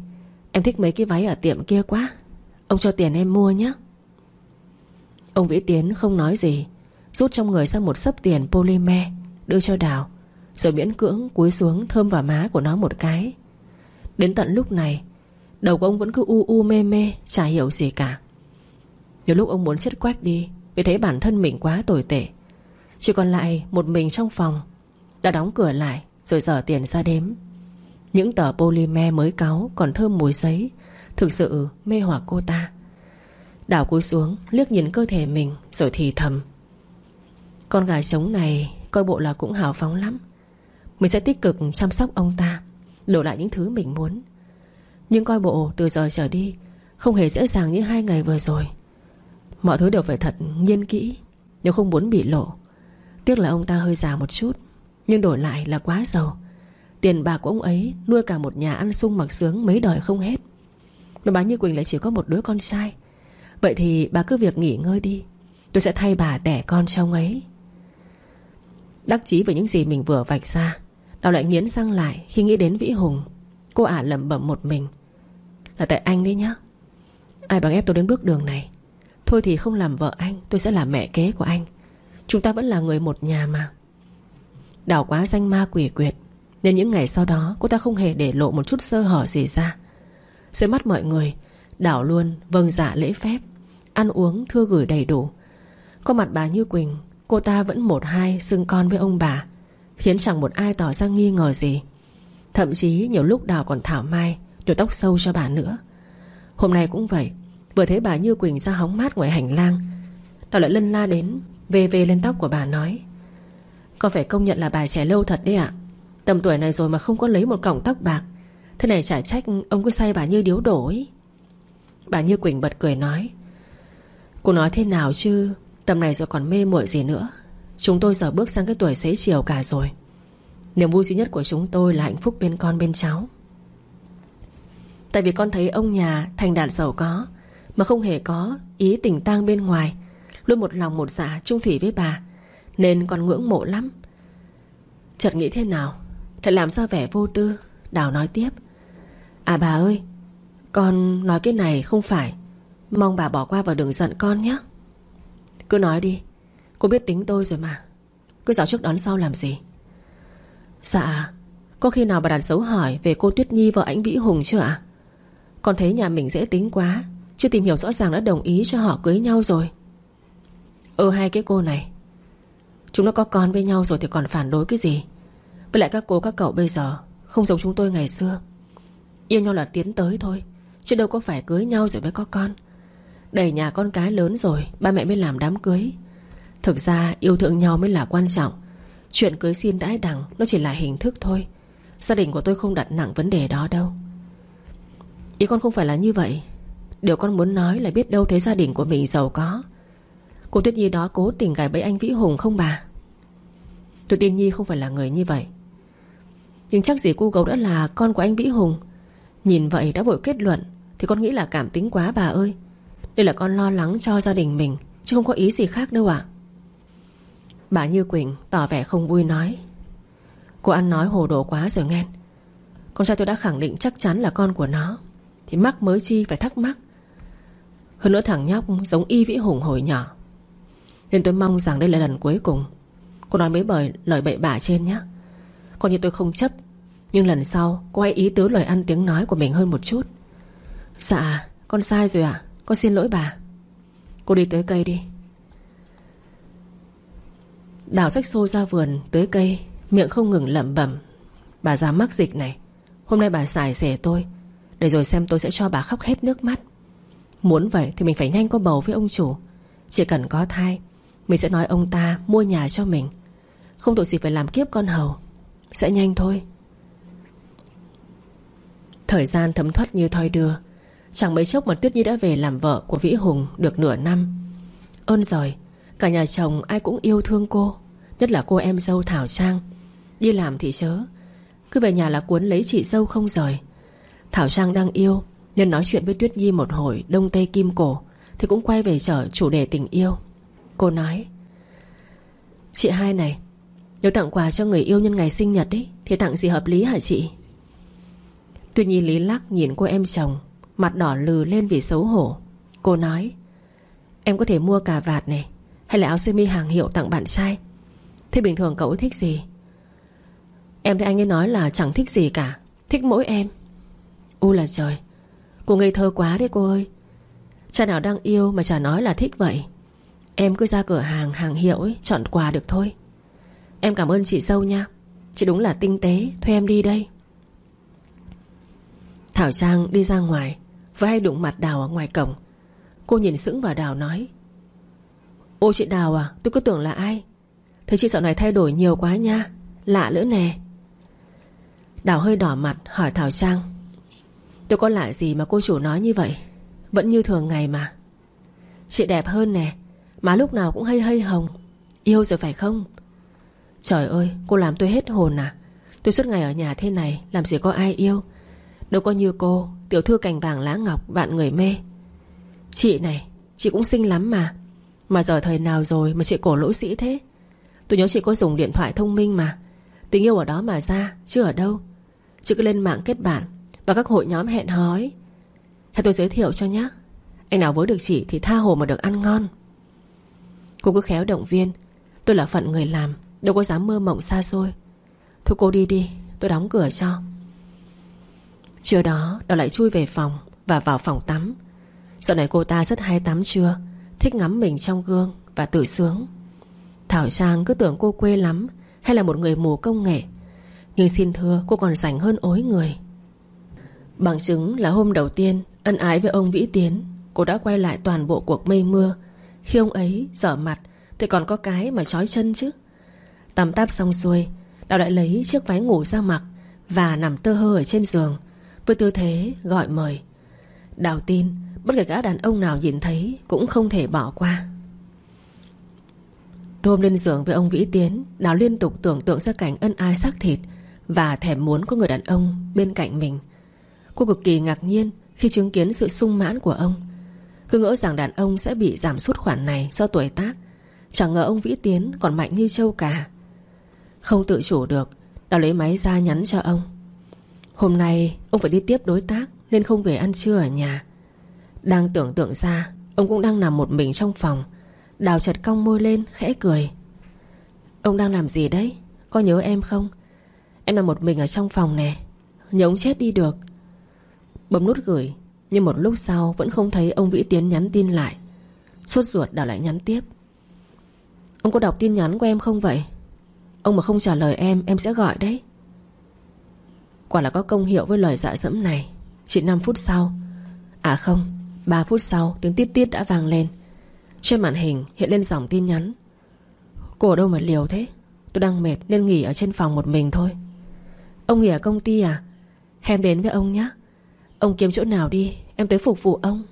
Em thích mấy cái váy ở tiệm kia quá. Ông cho tiền em mua nhé. Ông Vĩ Tiến không nói gì, Rút trong người ra một sấp tiền polymer, Đưa cho Đào, Rồi miễn cưỡng cúi xuống thơm vào má của nó một cái. Đến tận lúc này, Đầu của ông vẫn cứ u u mê mê, Chả hiểu gì cả. Nhiều lúc ông muốn chết quách đi, Vì thấy bản thân mình quá tồi tệ. Chỉ còn lại một mình trong phòng, Đã đóng cửa lại, Rồi dở tiền ra đếm. Những tờ polymer mới cáu, Còn thơm mùi giấy Thực sự mê hoặc cô ta. Đảo cúi xuống, liếc nhìn cơ thể mình, Rồi thì thầm. Con gái sống này, Coi bộ là cũng hào phóng lắm. Mình sẽ tích cực chăm sóc ông ta, Đổ lại những thứ mình muốn. Nhưng coi bộ từ giờ trở đi, Không hề dễ dàng như hai ngày vừa rồi. Mọi thứ đều phải thật nghiên kỹ, Nếu không muốn bị lộ. Tiếc là ông ta hơi già một chút, Nhưng đổi lại là quá giàu. Tiền bạc của ông ấy nuôi cả một nhà ăn sung mặc sướng mấy đời không hết. Mà bà Như Quỳnh lại chỉ có một đứa con trai. Vậy thì bà cứ việc nghỉ ngơi đi, Tôi sẽ thay bà đẻ con cho ông ấy. Đắc chí với những gì mình vừa vạch ra, Đào lại nghiến răng lại khi nghĩ đến Vĩ Hùng. Cô ả lẩm bẩm một mình, Là tại anh đấy nhá. Ai bằng ép tôi đến bước đường này? Thôi thì không làm vợ anh, Tôi sẽ làm mẹ kế của anh. Chúng ta vẫn là người một nhà mà. Đào quá danh ma quỷ quyệt, Nên những ngày sau đó, cô ta không hề để lộ một chút sơ hở gì ra. Dưới mắt mọi người, Đảo luôn vâng dạ lễ phép, Ăn uống thưa gửi đầy đủ. Có mặt bà Như Quỳnh, Cô ta vẫn một hai xưng con với ông bà, Khiến chẳng một ai tỏ ra nghi ngờ gì. Thậm chí nhiều lúc Đào còn thảo mai Điều tóc sâu cho bà nữa. Hôm nay cũng vậy Vừa thấy bà Như Quỳnh ra hóng mát ngoài hành lang, Đào lại lân la đến Về về lên tóc của bà nói, Con phải công nhận là bà trẻ lâu thật đấy ạ. Tầm tuổi này rồi mà không có lấy một cọng tóc bạc, Thế này chả trách ông cứ say bà như điếu đổ ấy. Bà Như Quỳnh bật cười nói, Cô nói thế nào chứ? Tầm này rồi còn mê muội gì nữa. Chúng tôi giờ bước sang cái tuổi xế chiều cả rồi. Niềm vui duy nhất của chúng tôi là hạnh phúc bên con, bên cháu. Tại vì con thấy ông nhà thành đạt giàu có mà không hề có ý tình tang bên ngoài, Luôn một lòng một dạ trung thủy với bà, Nên còn ngưỡng mộ lắm. Chợt nghĩ thế nào Thật làm sao vẻ vô tư, Đào nói tiếp. À bà ơi, Con nói cái này không phải, Mong bà bỏ qua và đừng giận con nhé. Cứ nói đi, Cô biết tính tôi rồi mà, Cứ dạo trước đón sau làm gì? Dạ Có khi nào bà đặt dấu hỏi về cô Tuyết Nhi vợ ảnh Vĩ Hùng chưa ạ? Con thấy nhà mình dễ tính quá chưa tìm hiểu rõ ràng đã đồng ý cho họ cưới nhau rồi. Ừ hai cái cô này. Chúng nó có con với nhau rồi thì còn phản đối cái gì? Với lại các cô, các cậu bây giờ Không giống chúng tôi ngày xưa. Yêu nhau là tiến tới thôi, Chứ đâu có phải cưới nhau rồi mới có con. Đầy nhà con cái lớn rồi, Ba mẹ mới làm đám cưới. Thực ra yêu thương nhau mới là quan trọng. Chuyện cưới xin đãi đằng Nó chỉ là hình thức thôi. Gia đình của tôi không đặt nặng vấn đề đó đâu. Ý con không phải là như vậy. Điều con muốn nói là biết đâu thấy gia đình của mình giàu có. Cô Tuyết Nhi đó cố tình gài bẫy anh Vĩ Hùng không bà? Tôi tiên Nhi không phải là người như vậy. Nhưng chắc gì cô gấu đã là con của anh Vĩ Hùng. Nhìn vậy đã vội kết luận, Thì con nghĩ là cảm tính quá bà ơi. Đây là con lo lắng cho gia đình mình, Chứ không có ý gì khác đâu ạ. Bà Như Quỳnh tỏ vẻ không vui nói. Cô ăn nói hồ đồ quá rồi nghe. Con trai tôi đã khẳng định chắc chắn là con của nó. Thì mắc mới chi phải thắc mắc. Hơn nữa thằng nhóc giống y vĩ hùng hồi nhỏ. Nên tôi mong rằng đây là lần cuối cùng. Cô nói mấy bời lời bậy bạ trên nhé Còn như tôi không chấp, Nhưng lần sau cô hãy ý tứ lời ăn tiếng nói của mình hơn một chút. Dạ Con sai rồi ạ. À? Con xin lỗi bà. Cô đi tới cây đi. Đào sách xô ra vườn Tới cây, Miệng không ngừng lẩm bẩm. Bà già mắc dịch này, Hôm nay bà xài xẻ tôi, Để rồi xem tôi sẽ cho bà khóc hết nước mắt. Muốn vậy thì mình phải nhanh có bầu với ông chủ. Chỉ cần có thai Mình sẽ nói ông ta mua nhà cho mình. Không tội gì phải làm kiếp con hầu. Sẽ nhanh thôi. Thời gian thấm thoát như thoi đưa. Chẳng mấy chốc mà Tuyết Nhi đã về làm vợ của Vĩ Hùng được nửa năm. Ơn rồi Cả nhà chồng ai cũng yêu thương cô. Nhất là cô em dâu Thảo Trang. Đi làm thì chớ. Cứ về nhà là cuốn lấy chị dâu không rồi, Thảo Trang đang yêu Nhân nói chuyện với Tuyết Nhi một hồi, Đông Tây Kim Cổ, Thì cũng quay về trở chủ đề tình yêu. Cô nói, Chị hai này, Nếu tặng quà cho người yêu nhân ngày sinh nhật ấy Thì tặng gì hợp lý hả chị? Tuyết Nhi lý lắc nhìn cô em chồng, Mặt đỏ lừ lên vì xấu hổ. Cô nói, Em có thể mua cà vạt này, Hay là áo sơ mi hàng hiệu tặng bạn trai. Thế bình thường cậu thích gì? Em thấy anh ấy nói là chẳng thích gì cả, Thích mỗi em. U là trời Cô ngây thơ quá đấy cô ơi. Cha nào đang yêu mà chả nói là thích vậy. Em cứ ra cửa hàng hàng hiệu ấy, Chọn quà được thôi. Em cảm ơn chị sâu nha. Chị đúng là tinh tế, Thuê em đi đây. Thảo Trang đi ra ngoài, Với hay đụng mặt Đào ở ngoài cổng. Cô nhìn sững vào Đào nói, Ô chị Đào à tôi cứ tưởng là ai? Thấy chị dạo này thay đổi nhiều quá nha. Lạ nữa nè. Đào hơi đỏ mặt, hỏi Thảo Trang Tôi có lạ gì mà cô chủ nói như vậy? Vẫn như thường ngày mà. Chị đẹp hơn nè, Má lúc nào cũng hay hay hồng. Yêu rồi phải không? Trời ơi, cô làm tôi hết hồn à? Tôi suốt ngày ở nhà thế này, Làm gì có ai yêu? Đâu có như cô, Tiểu thư cành vàng lá ngọc, Vạn người mê. Chị này, Chị cũng xinh lắm mà. Mà giờ thời nào rồi mà chị cổ lỗ sĩ thế? Tôi nhớ chị có dùng điện thoại thông minh mà. Tình yêu ở đó mà ra, Chứ ở đâu? Chị cứ lên mạng kết bạn. Và các hội nhóm hẹn hói hãy tôi giới thiệu cho nhé. Anh nào với được chị thì tha hồ mà được ăn ngon. Cô cứ khéo động viên. Tôi là phận người làm, Đâu có dám mơ mộng xa xôi. Thôi cô đi đi, Tôi đóng cửa cho. Trưa đó Đào lại chui về phòng Và vào phòng tắm. Dạo này cô ta rất hay tắm trưa, Thích ngắm mình trong gương Và tự sướng. Thảo Trang cứ tưởng cô quê lắm, Hay là một người mù công nghệ. Nhưng xin thưa, cô còn rảnh hơn ối người. Bằng chứng là hôm đầu tiên, Ân ái với ông Vĩ Tiến, Cô đã quay lại toàn bộ cuộc mây mưa. Khi ông ấy dở mặt, Thì còn có cái mà trói chân chứ. Tắm táp xong xuôi Đào lại lấy chiếc váy ngủ ra mặc Và nằm tơ hơ ở trên giường, Với tư thế gọi mời. Đào tin, Bất kể gã đàn ông nào nhìn thấy Cũng không thể bỏ qua. Tôm lên giường với ông Vĩ Tiến, Đào liên tục tưởng tượng ra cảnh ân ai xác thịt Và thèm muốn có người đàn ông bên cạnh mình. Cô cực kỳ ngạc nhiên Khi chứng kiến sự sung mãn của ông. Cứ ngỡ rằng đàn ông sẽ bị giảm sút khoản này Do tuổi tác. Chẳng ngờ ông Vĩ Tiến còn mạnh như châu cả Không tự chủ được Đào lấy máy ra nhắn cho ông. Hôm nay, ông phải đi tiếp đối tác Nên không về ăn trưa ở nhà. Đang tưởng tượng ra, Ông cũng đang nằm một mình trong phòng. Đào chật cong môi lên, khẽ cười. Ông đang làm gì đấy? Có nhớ em không? Em nằm một mình ở trong phòng nè. Nhớ ông chết đi được. Bấm nút gửi, Nhưng một lúc sau vẫn không thấy ông Vĩ Tiến nhắn tin lại. Sốt ruột Đào lại nhắn tiếp. Ông có đọc tin nhắn của em không vậy? Ông mà không trả lời em Em sẽ gọi đấy. Quả là có công hiệu với lời dạ dẫm này. Chỉ 5 phút sau. À không 3 phút sau tiếng tít tít đã vang lên. Trên màn hình hiện lên dòng tin nhắn. Cô ở đâu mà liều thế? Tôi đang mệt nên nghỉ ở trên phòng một mình thôi. Ông nghỉ ở công ty à? Hẹn đến với ông nhé Ông kiếm chỗ nào đi, Em tới phục vụ ông.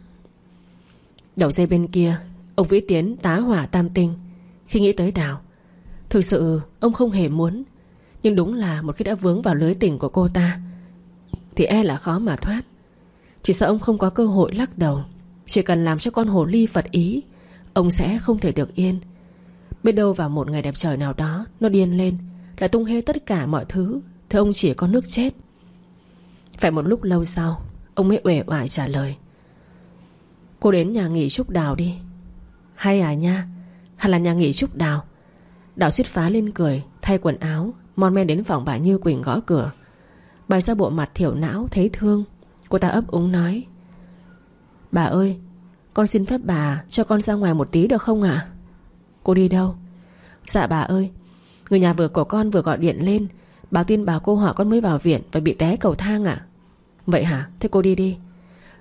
Đầu dây bên kia, Ông Vĩ Tiến tá hỏa tam tinh. Khi nghĩ tới Đào, Thực sự ông không hề muốn, Nhưng đúng là một khi đã vướng vào lưới tình của cô ta, Thì e là khó mà thoát. Chỉ sợ ông không có cơ hội lắc đầu. Chỉ cần làm cho con hồ ly Phật ý, Ông sẽ không thể được yên. Biết đâu vào một ngày đẹp trời nào đó, Nó điên lên, Lại tung hê tất cả mọi thứ, Thì ông chỉ có nước chết. Phải một lúc lâu sau Ông mới uể oải trả lời. Cô đến nhà nghỉ Trúc Đào đi. Hay à nha Hay là nhà nghỉ Trúc Đào. Đào suýt phá lên cười, Thay quần áo, Mon men đến phòng bà Như Quỳnh gõ cửa. Bày ra bộ mặt thiểu não, thấy thương. Cô ta ấp úng nói, Bà ơi, Con xin phép bà cho con ra ngoài một tí được không ạ? Cô đi đâu? Dạ bà ơi, Người nhà vừa của con vừa gọi điện lên, Báo tin bà cô họ con mới vào viện Và bị té cầu thang ạ. Vậy hả? Thế cô đi đi.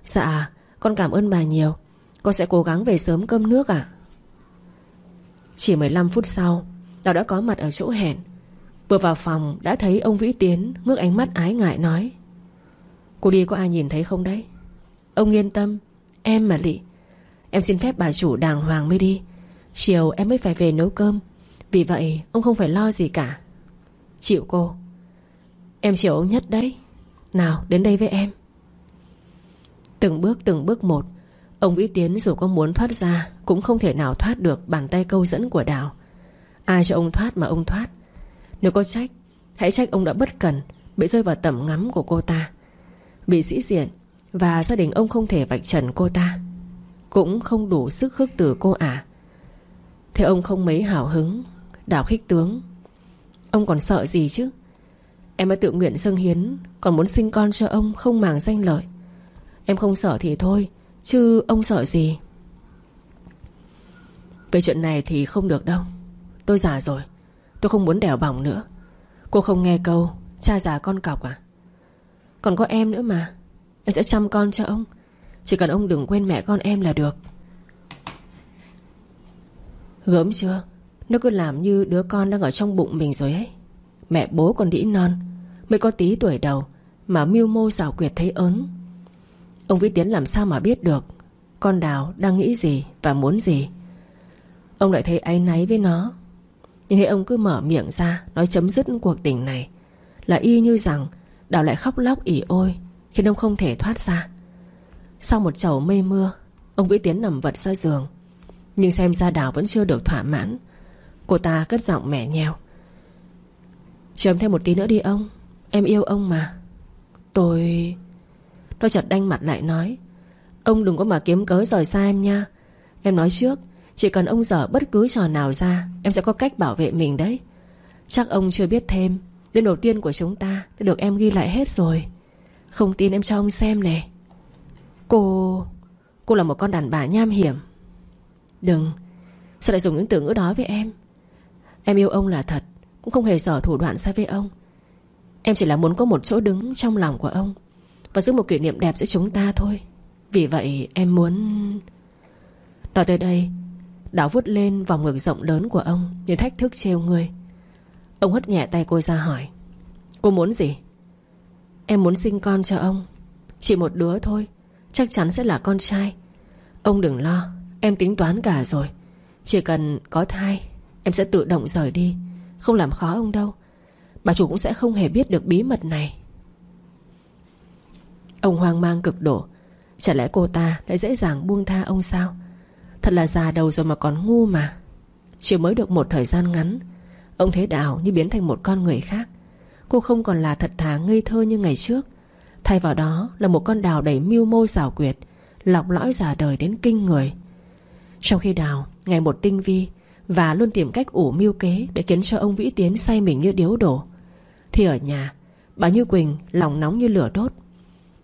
Dạ con cảm ơn bà nhiều. Con sẽ cố gắng về sớm cơm nước ạ. Chỉ 15 phút sau Đào đã có mặt ở chỗ hẹn. Vừa vào phòng, đã thấy ông Vĩ Tiến Ngước ánh mắt ái ngại nói, Cô đi có ai nhìn thấy không đấy? Ông yên tâm, Em mà lị. Em xin phép bà chủ đàng hoàng mới đi. Chiều em mới phải về nấu cơm. Vì vậy, ông không phải lo gì cả. Chịu cô. Em chịu ông nhất đấy. Nào, đến đây với em. Từng bước từng bước một, Ông Vĩ Tiến dù có muốn thoát ra, Cũng không thể nào thoát được bàn tay câu dẫn của Đào. Ai cho ông thoát mà ông thoát? Nếu có trách, Hãy trách ông đã bất cần Bị rơi vào tầm ngắm của cô ta. Vì sĩ diện Và gia đình ông không thể vạch trần cô ta, Cũng không đủ sức khước từ cô ả. À. Thế ông không mấy hào hứng, Đào khích tướng. Ông còn sợ gì chứ? Em đã tự nguyện dâng hiến, Còn muốn sinh con cho ông không màng danh lợi. Em không sợ thì thôi, Chứ ông sợ gì? Về chuyện này thì không được đâu. Tôi già rồi, Tôi không muốn đèo bỏng nữa. Cô không nghe câu, Cha già con cọc à? Còn có em nữa mà, Em sẽ chăm con cho ông. Chỉ cần ông đừng quên mẹ con em là được. Gớm chưa? Nó cứ làm như đứa con đang ở trong bụng mình rồi ấy. Mẹ bố còn đĩ non Mới có tí tuổi đầu Mà mưu mô xảo quyệt thấy ớn. Ông Vĩ Tiến làm sao mà biết được Con Đào đang nghĩ gì và muốn gì. Ông lại thấy áy náy với nó. Nhưng thấy ông cứ mở miệng ra Nói chấm dứt cuộc tình này. Là y như rằng Đào lại khóc lóc ỉ ôi, Khiến ông không thể thoát ra. Sau một chầu mây mưa, Ông Vĩ Tiến nằm vật ra giường. Nhưng xem ra Đào vẫn chưa được thỏa mãn. Cô ta cất giọng mẻ nheo. Chờ em thêm một tí nữa đi ông. Em yêu ông mà. Tôi... Nó chợt đanh mặt lại nói, Ông đừng có mà kiếm cớ rời xa em nha. Em nói trước, Chỉ cần ông dở bất cứ trò nào ra, Em sẽ có cách bảo vệ mình đấy. Chắc ông chưa biết thêm, Đêm đầu tiên của chúng ta đã được em ghi lại hết rồi. Không tin em cho ông xem nè. Cô... Cô là một con đàn bà nham hiểm. Đừng, Sao lại dùng những từ ngữ đó với em? Em yêu ông là thật, Cũng không hề dở thủ đoạn sai với ông. Em chỉ là muốn có một chỗ đứng trong lòng của ông Và giữ một kỷ niệm đẹp giữa chúng ta thôi. Vì vậy, em muốn Nói tới đây Đảo vút lên vòng ngực rộng lớn của ông Như thách thức trêu người Ông hất nhẹ tay cô ra hỏi, Cô muốn gì? Em muốn sinh con cho ông. Chỉ một đứa thôi, Chắc chắn sẽ là con trai. Ông đừng lo, Em tính toán cả rồi. Chỉ cần có thai, Em sẽ tự động rời đi, Không làm khó ông đâu. Bà chủ cũng sẽ không hề biết được bí mật này. Ông hoang mang cực độ. Chả lẽ cô ta lại dễ dàng buông tha ông sao? Thật là già đầu rồi mà còn ngu mà. Chỉ mới được một thời gian ngắn, Ông thấy Đào như biến thành một con người khác. Cô không còn là thật thà ngây thơ như ngày trước. Thay vào đó là một con đào đầy mưu mô xảo quyệt, Lọc lõi giả đời đến kinh người. Trong khi Đào, ngày một tinh vi và luôn tìm cách ủ mưu kế Để khiến cho ông Vĩ Tiến say mình như điếu đổ. Thì ở nhà, Bà Như Quỳnh lòng nóng như lửa đốt.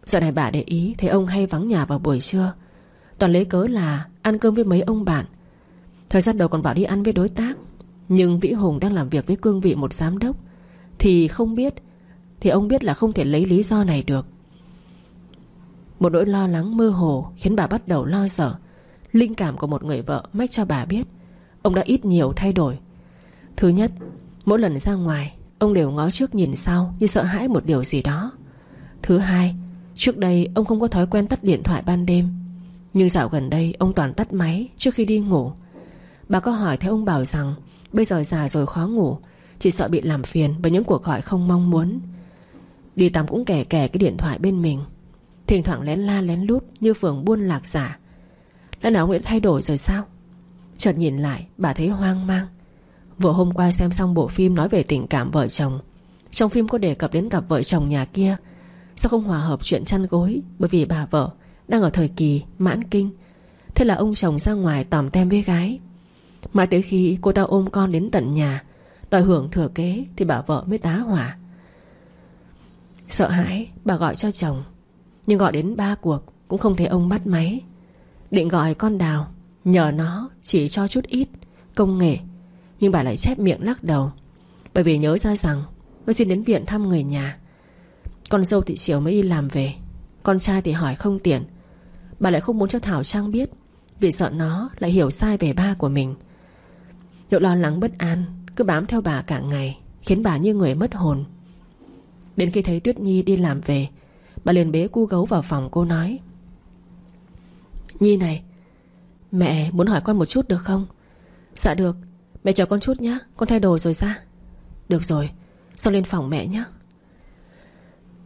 Giờ này bà để ý thấy ông hay vắng nhà vào buổi trưa. Toàn lấy cớ là Ăn cơm với mấy ông bạn. Thời gian đầu còn bảo đi ăn với đối tác. Nhưng Vĩ Hùng đang làm việc với cương vị một giám đốc. Thì không biết, Thì ông biết là không thể lấy lý do này được. Một nỗi lo lắng mơ hồ Khiến bà bắt đầu lo sợ. Linh cảm của một người vợ mách cho bà biết Ông đã ít nhiều thay đổi. Thứ nhất, Mỗi lần ra ngoài, Ông đều ngó trước nhìn sau Như sợ hãi một điều gì đó. Thứ hai, Trước đây ông không có thói quen tắt điện thoại ban đêm. Nhưng dạo gần đây, ông toàn tắt máy Trước khi đi ngủ. Bà có hỏi thấy ông bảo rằng, Bây giờ già rồi khó ngủ, Chỉ sợ bị làm phiền bởi những cuộc gọi không mong muốn. Đi tắm cũng kẻ kẻ cái điện thoại bên mình. Thỉnh thoảng lén la lén lút Như phường buôn lạc giả. Lần nào ông đã thay đổi rồi sao? Chợt nhìn lại, bà thấy hoang mang. Vừa hôm qua xem xong bộ phim nói về tình cảm vợ chồng, Trong phim có đề cập đến cặp vợ chồng nhà kia. Sao không hòa hợp chuyện chăn gối? Bởi vì bà vợ đang ở thời kỳ mãn kinh, Thế là ông chồng ra ngoài tòm tem với gái. Mãi tới khi cô ta ôm con đến tận nhà, Đòi hưởng thừa kế Thì bà vợ mới tá hỏa. Sợ hãi, bà gọi cho chồng, Nhưng gọi đến ba cuộc Cũng không thấy ông bắt máy. Định gọi con đào Nhờ nó, chỉ cho chút ít Công nghệ. Nhưng bà lại chép miệng lắc đầu. Bởi vì nhớ ra rằng, Nó xin đến viện thăm người nhà. Con dâu thì chiều mới đi làm về. Con trai thì hỏi không tiền Bà lại không muốn cho Thảo Trang biết, Vì sợ nó lại hiểu sai về ba của mình. Nỗi lo lắng bất an Cứ bám theo bà cả ngày, Khiến bà như người mất hồn. Đến khi thấy Tuyết Nhi đi làm về, Bà liền bế cu gấu vào phòng cô nói, Nhi này Mẹ muốn hỏi con một chút được không? Dạ được. Mẹ chờ con chút nhé Con thay đồ rồi ra. Được rồi. Sau lên phòng mẹ nhé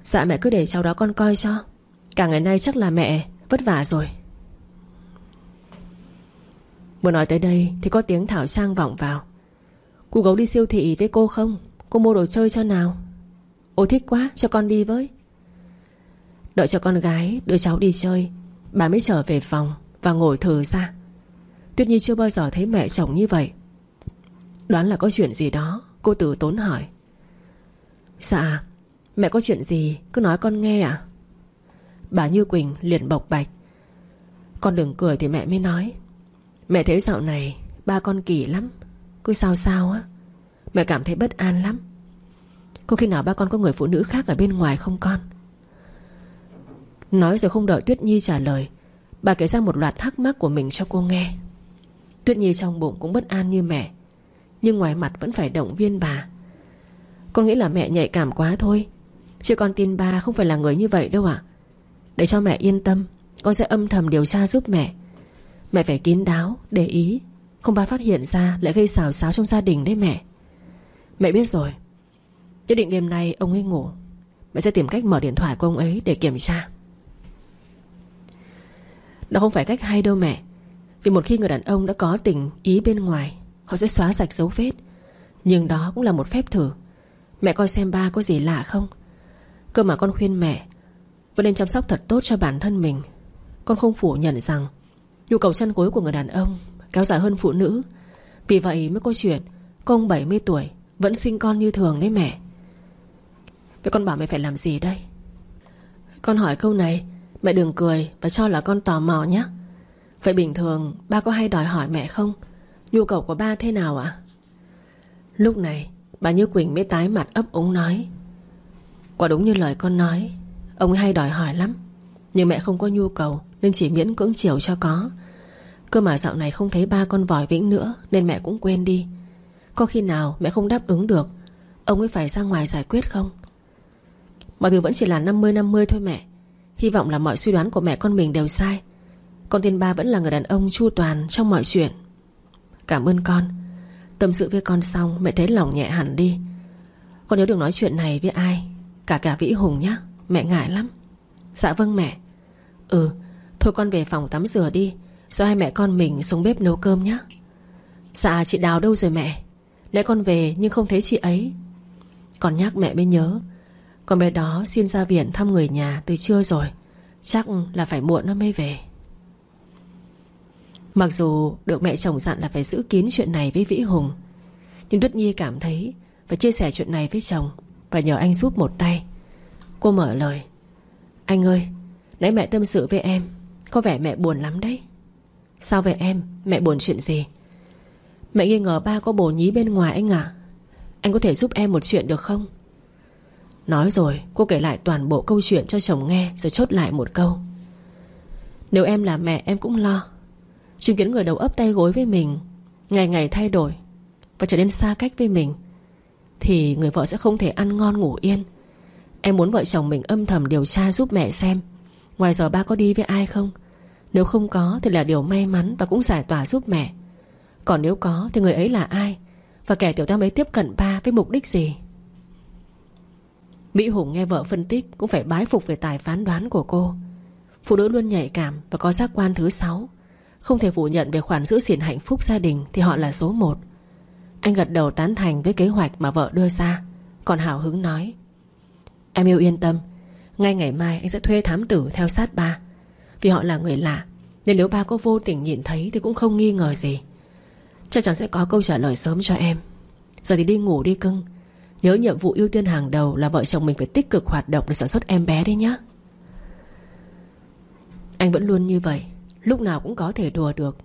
Dạ mẹ cứ để cháu đó con coi cho. Cả ngày nay chắc là mẹ Vất vả rồi. Vừa nói tới đây Thì có tiếng Thảo Trang vọng vào. Cô gấu đi siêu thị với cô không? Cô mua đồ chơi cho nào? Ô thích quá, cho con đi với. Đợi cho con gái đưa cháu đi chơi, Bà mới trở về phòng Và ngồi thử ra. Tuyết Nhi chưa bao giờ thấy mẹ chồng như vậy. Đoán là có chuyện gì đó, Cô tử tốn hỏi. Dạ Mẹ có chuyện gì, cứ nói con nghe à Bà Như Quỳnh liền bộc bạch. Con đừng cười thì mẹ mới nói. Mẹ thấy dạo này Ba con kỳ lắm, Cứ sao sao á. Mẹ cảm thấy bất an lắm. Có khi nào ba con có người phụ nữ khác ở bên ngoài không con? Nói rồi không đợi Tuyết Nhi trả lời, Bà kể ra một loạt thắc mắc của mình cho cô nghe. Tuyết Nhi trong bụng cũng bất an như mẹ. Nhưng ngoài mặt vẫn phải động viên bà. Con nghĩ là mẹ nhạy cảm quá thôi. Chứ con tin ba không phải là người như vậy đâu ạ. Để cho mẹ yên tâm Con sẽ âm thầm điều tra giúp mẹ. Mẹ phải kín đáo, để ý. Không ba phát hiện ra lại gây xào xáo trong gia đình đấy mẹ. Mẹ biết rồi. Nhất định đêm nay ông ấy ngủ. Mẹ sẽ tìm cách mở điện thoại của ông ấy để kiểm tra. Đó không phải cách hay đâu mẹ. Vì một khi người đàn ông đã có tình ý bên ngoài, Họ sẽ xóa sạch dấu vết. Nhưng đó cũng là một phép thử. Mẹ coi xem ba có gì lạ không? Cơ mà con khuyên mẹ Vẫn nên chăm sóc thật tốt cho bản thân mình. Con không phủ nhận rằng, Nhu cầu chăn gối của người đàn ông Kéo dài hơn phụ nữ. Vì vậy mới có chuyện Công 70 tuổi, Vẫn sinh con như thường đấy mẹ. Vậy con bảo mẹ phải làm gì đây? Con hỏi câu này, Mẹ đừng cười và cho là con tò mò nhé. Vậy bình thường, Ba có hay đòi hỏi mẹ không? Nhu cầu của ba thế nào ạ? Lúc này, Bà Như Quỳnh mới tái mặt ấp úng nói, Quả đúng như lời con nói, Ông ấy hay đòi hỏi lắm. Nhưng mẹ không có nhu cầu Nên chỉ miễn cưỡng chiều cho có. Cơ mà dạo này không thấy ba con vòi vĩnh nữa Nên mẹ cũng quên đi. Có khi nào mẹ không đáp ứng được, Ông ấy phải ra ngoài giải quyết không? Mọi thứ vẫn chỉ là 50-50 thôi mẹ. Hy vọng là mọi suy đoán của mẹ con mình đều sai. Con tên ba vẫn là người đàn ông chu toàn Trong mọi chuyện. Cảm ơn con. Tâm sự với con xong, mẹ thấy lòng nhẹ hẳn đi. Con nhớ đừng nói chuyện này với ai? Cả cả Vĩ Hùng nhé Mẹ ngại lắm. Dạ vâng mẹ. Ừ Thôi con về phòng tắm rửa đi Rồi hai mẹ con mình xuống bếp nấu cơm nhé Dạ chị Đào đâu rồi mẹ? Nãy con về nhưng không thấy chị ấy. Còn nhắc mẹ mới nhớ, Con bé đó xin ra viện thăm người nhà từ trưa rồi, Chắc là phải muộn nó mới về. Mặc dù được mẹ chồng dặn là phải giữ kín chuyện này với Vĩ Hùng, Nhưng Tuyết Nhi cảm thấy Phải chia sẻ chuyện này với chồng Và nhờ anh giúp một tay. Cô mở lời, Anh ơi, Nãy mẹ tâm sự với em, Có vẻ mẹ buồn lắm đấy. Sao vậy em? Mẹ buồn chuyện gì? Mẹ nghi ngờ ba có bồ nhí bên ngoài anh à Anh có thể giúp em một chuyện được không? Nói rồi, cô kể lại toàn bộ câu chuyện cho chồng nghe Rồi chốt lại một câu. Nếu em là mẹ, em cũng lo. Chứng kiến người đầu ấp tay gối với mình, Ngày ngày thay đổi Và trở nên xa cách với mình, Thì người vợ sẽ không thể ăn ngon ngủ yên. Em muốn vợ chồng mình âm thầm điều tra giúp mẹ xem, Ngoài giờ ba có đi với ai không? Nếu không có thì là điều may mắn Và cũng giải tỏa giúp mẹ. Còn nếu có thì người ấy là ai? Và kẻ tiểu tam ấy tiếp cận ba với mục đích gì? Mỹ Hùng nghe vợ phân tích Cũng phải bái phục về tài phán đoán của cô. Phụ nữ luôn nhạy cảm Và có giác quan thứ sáu. Không thể phủ nhận về khoản giữ gìn hạnh phúc gia đình Thì họ là số một. Anh gật đầu tán thành với kế hoạch mà vợ đưa ra. Còn hào hứng nói, Em yêu yên tâm, Ngay ngày mai anh sẽ thuê thám tử theo sát ba. Vì họ là người lạ, Nên nếu ba có vô tình nhìn thấy Thì cũng không nghi ngờ gì. Chắc chắn sẽ có câu trả lời sớm cho em. Giờ thì đi ngủ đi cưng. Nhớ nhiệm vụ ưu tiên hàng đầu là vợ chồng mình phải tích cực hoạt động để sản xuất em bé đi nhé Anh vẫn luôn như vậy. Lúc nào cũng có thể đùa được.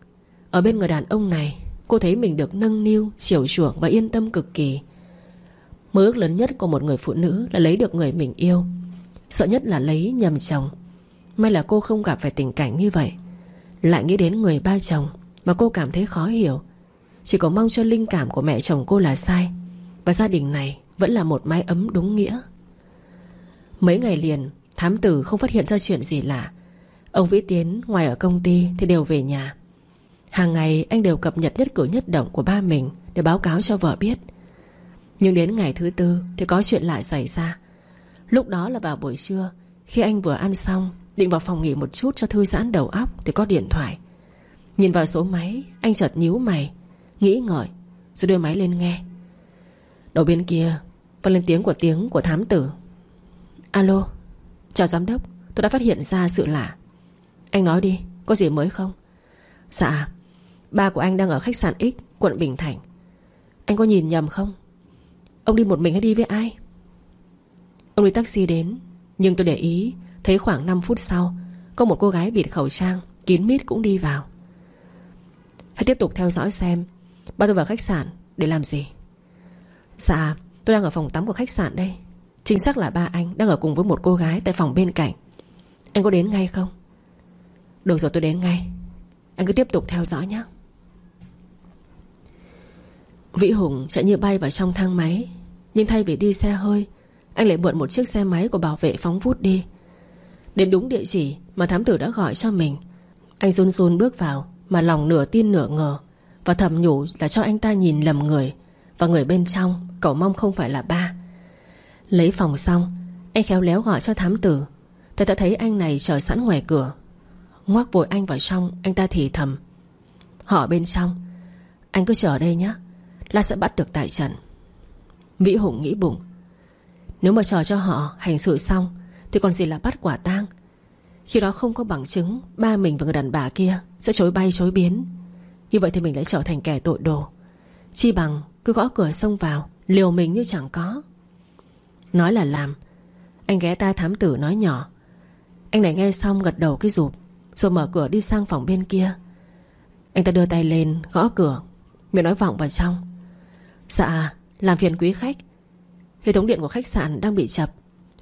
Ở bên người đàn ông này Cô thấy mình được nâng niu, chiều chuộng và yên tâm cực kỳ. Mơ ước lớn nhất của một người phụ nữ Là lấy được người mình yêu. Sợ nhất là lấy nhầm chồng. May là cô không gặp phải tình cảnh như vậy. Lại nghĩ đến người ba chồng Mà cô cảm thấy khó hiểu. Chỉ có mong cho linh cảm của mẹ chồng cô là sai. Và gia đình này Vẫn là một mái ấm đúng nghĩa. Mấy ngày liền Thám tử không phát hiện ra chuyện gì lạ. Ông Vĩ Tiến, ngoài ở công ty Thì đều về nhà. Hàng ngày, anh đều cập nhật nhất cử nhất động của ba mình Để báo cáo cho vợ biết. Nhưng đến ngày thứ tư Thì có chuyện lại xảy ra. Lúc đó là vào buổi trưa, Khi anh vừa ăn xong, Định vào phòng nghỉ một chút cho thư giãn đầu óc Thì có điện thoại. Nhìn vào số máy, Anh chợt nhíu mày, Nghĩ ngợi, Rồi đưa máy lên nghe. Đầu bên kia, Vang lên tiếng của tiếng của thám tử. Alo, Chào giám đốc, Tôi đã phát hiện ra sự lạ. Anh nói đi, Có gì mới không? Dạ Ba của anh đang ở khách sạn X, Quận Bình Thạnh. Anh có nhìn nhầm không? Ông đi một mình hay đi với ai? Ông đi taxi đến, Nhưng tôi để ý, Thấy khoảng 5 phút sau, Có một cô gái bịt khẩu trang, Kín mít cũng đi vào. Hãy tiếp tục theo dõi xem, Ba tôi vào khách sạn để làm gì. Dạ tôi đang ở phòng tắm của khách sạn đây. Chính xác là ba anh đang ở cùng với một cô gái Tại phòng bên cạnh. Anh có đến ngay không? Được rồi, tôi đến ngay. Anh cứ tiếp tục theo dõi nhé. Vĩ Hùng chạy như bay vào trong thang máy. Nhưng thay vì đi xe hơi, Anh lại mượn một chiếc xe máy của bảo vệ phóng vút đi. Đến đúng địa chỉ Mà thám tử đã gọi cho mình, Anh run run bước vào Mà lòng nửa tin nửa ngờ. Và thầm nhủ là cho anh ta nhìn lầm người. Và người bên trong, Cậu mong không phải là ba. Lấy phòng xong, Anh khéo léo gọi cho thám tử. Tôi đã thấy anh này chờ sẵn ngoài cửa. Ngoác vội anh vào trong, Anh ta thì thầm. Họ bên trong. Anh cứ chờ đây nhé. Là sẽ bắt được tại trận. Vĩ Hùng nghĩ bụng. Nếu mà chờ cho họ hành sự xong, Thì còn gì là bắt quả tang? Khi đó không có bằng chứng, Ba mình và người đàn bà kia sẽ chối bay, chối biến. Như vậy thì mình lại trở thành kẻ tội đồ. Chi bằng cứ gõ cửa xông vào, Liều mình như chẳng có. Nói là làm. Anh ghé tai thám tử nói nhỏ. Anh này nghe xong gật đầu cái rụp. Rồi mở cửa đi sang phòng bên kia. Anh ta đưa tay lên, gõ cửa, Miệng nói vọng vào trong. Dạ làm phiền quý khách. Hệ thống điện của khách sạn đang bị chập.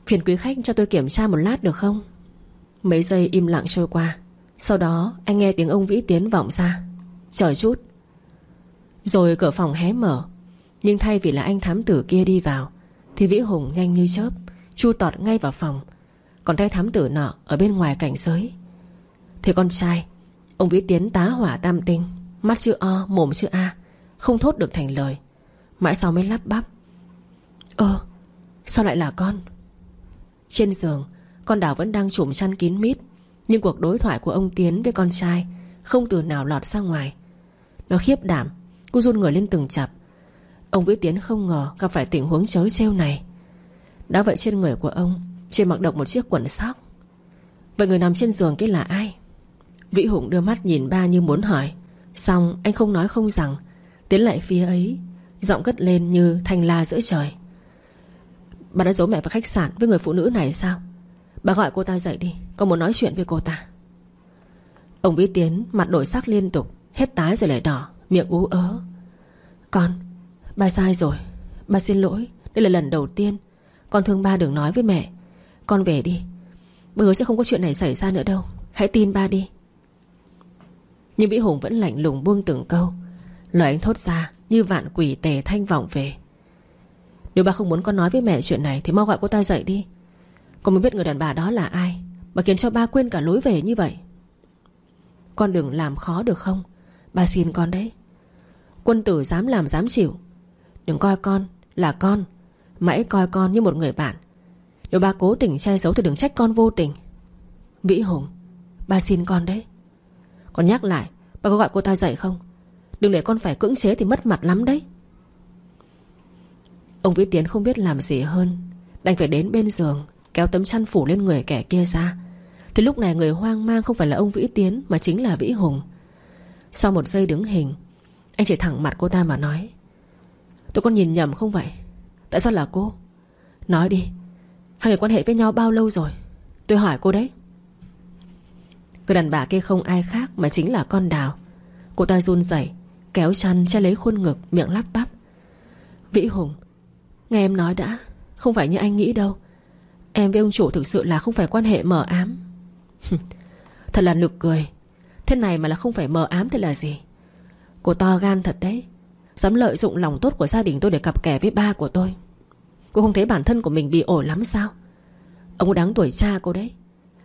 Phiền quý khách cho tôi kiểm tra một lát được không? Mấy giây im lặng trôi qua. Sau đó, anh nghe tiếng ông Vĩ Tiến vọng ra. Chờ chút. Rồi cửa phòng hé mở. Nhưng thay vì là anh thám tử kia đi vào, Thì Vĩ Hùng nhanh như chớp, Chu tọt ngay vào phòng. Còn tay thám tử nọ ở bên ngoài cảnh giới thế con trai, Ông Vĩ Tiến tá hỏa tam tinh, Mắt chữ O, mồm chữ A, Không thốt được thành lời, Mãi sau mới lắp bắp. Ơ, sao lại là con? Trên giường, Con đảo vẫn đang trùm chăn kín mít, Nhưng cuộc đối thoại của ông Tiến với con trai Không từ nào lọt ra ngoài. Nó khiếp đảm, Cô run người lên từng chập. Ông Vĩ Tiến không ngờ gặp phải tình huống chới trêu này. Đã vậy trên người của ông, Chỉ mặc độc một chiếc quần sóc. Vậy người nằm trên giường kia là ai? Vĩ Hùng đưa mắt nhìn ba như muốn hỏi. Xong, anh không nói không rằng, Tiến lại phía ấy, Giọng cất lên như thanh la giữa trời. Bà đã giấu mẹ vào khách sạn Với người phụ nữ này sao? Bà gọi cô ta dậy đi Con muốn nói chuyện với cô ta? Ông Vĩ Tiến mặt đổi sắc liên tục, Hết tái rồi lại đỏ, Miệng ú ớ. Con, Ba sai rồi, Ba xin lỗi, Đây là lần đầu tiên. Con thương ba đừng nói với mẹ. Con về đi Bà hứa sẽ không có chuyện này xảy ra nữa đâu, Hãy tin ba đi. Nhưng Vĩ Hùng vẫn lạnh lùng buông từng câu. Lời anh thốt ra như vạn quỷ tề thanh vọng về. Nếu bà không muốn con nói với mẹ chuyện này Thì mau gọi cô ta dậy đi. Con mới biết người đàn bà đó là ai Bà khiến cho ba quên cả lối về như vậy. Con đừng làm khó được không? Bà xin con đấy. Quân tử dám làm dám chịu. Đừng coi con là con, Mãi coi con như một người bạn. Nếu ba cố tình che giấu thì đừng trách con vô tình. Vĩ Hùng, Ba xin con đấy. Con nhắc lại bà có gọi cô ta dậy không? Đừng để con phải cưỡng chế thì mất mặt lắm đấy. Ông Vĩ Tiến không biết làm gì hơn, Đành phải đến bên giường, Kéo tấm chăn phủ lên người kẻ kia ra. Thì lúc này người hoang mang không phải là ông Vĩ Tiến, Mà chính là Vĩ Hùng. Sau một giây đứng hình, Anh chỉ thẳng mặt cô ta mà nói, Tôi con nhìn nhầm không vậy? Tại sao là cô? Nói đi, Hai người quan hệ với nhau bao lâu rồi? Tôi hỏi cô đấy. Người đàn bà kia không ai khác Mà chính là con đào. Cô ta run rẩy, Kéo chăn che lấy khuôn ngực, Miệng lắp bắp. Vĩ Hùng, Nghe em nói đã, Không phải như anh nghĩ đâu. Em với ông chủ thực sự là không phải quan hệ mờ ám. Thật là nực cười. Thế này mà là không phải mờ ám thì là gì? Cô to gan thật đấy. Dám lợi dụng lòng tốt của gia đình tôi Để cặp kè với ba của tôi. Cô không thấy bản thân của mình bị ổi lắm sao? Ông đáng tuổi cha cô đấy.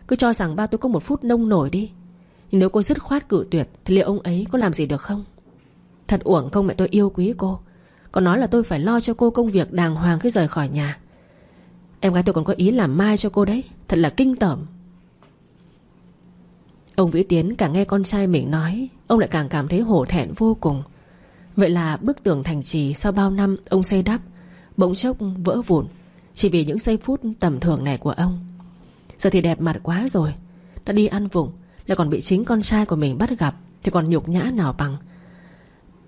Cứ cho rằng ba tôi có một phút nông nổi đi. Nhưng nếu cô dứt khoát cự tuyệt, Thì liệu ông ấy có làm gì được không? Thật uổng không mẹ tôi yêu quý cô. Còn nói là tôi phải lo cho cô công việc đàng hoàng khi rời khỏi nhà. Em gái tôi còn có ý làm mai cho cô đấy. Thật là kinh tởm. Ông Vĩ Tiến càng nghe con trai mình nói, Ông lại càng cảm thấy hổ thẹn vô cùng. Vậy là bức tường thành trì Sau bao năm ông xây đắp, Bỗng chốc vỡ vụn. Chỉ vì những giây phút tầm thường này của ông Giờ thì đẹp mặt quá rồi. Đã đi ăn vùng Lại còn bị chính con trai của mình bắt gặp, Thì còn nhục nhã nào bằng.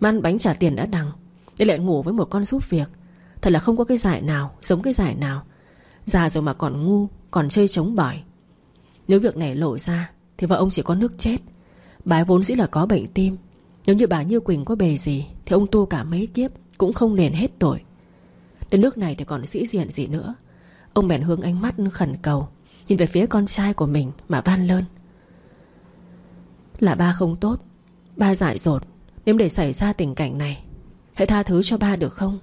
Man bánh trả tiền đã đằng, Để lại ngủ với một con giúp việc. Thật là không có cái giải nào, Giống cái giải nào. Già rồi mà còn ngu, Còn chơi chống bỏi. Nếu việc này lộ ra, Thì vợ ông chỉ có nước chết. Bà vốn dĩ là có bệnh tim. Nếu như bà Như Quỳnh có bề gì, Thì ông tu cả mấy kiếp Cũng không nền hết tội. Đến nước này thì còn sĩ diện gì nữa. Ông bèn hướng ánh mắt khẩn cầu. Nhìn về phía con trai của mình mà van lơn. Là ba không tốt, Ba dại dột, Nếu để xảy ra tình cảnh này, Hãy tha thứ cho ba được không?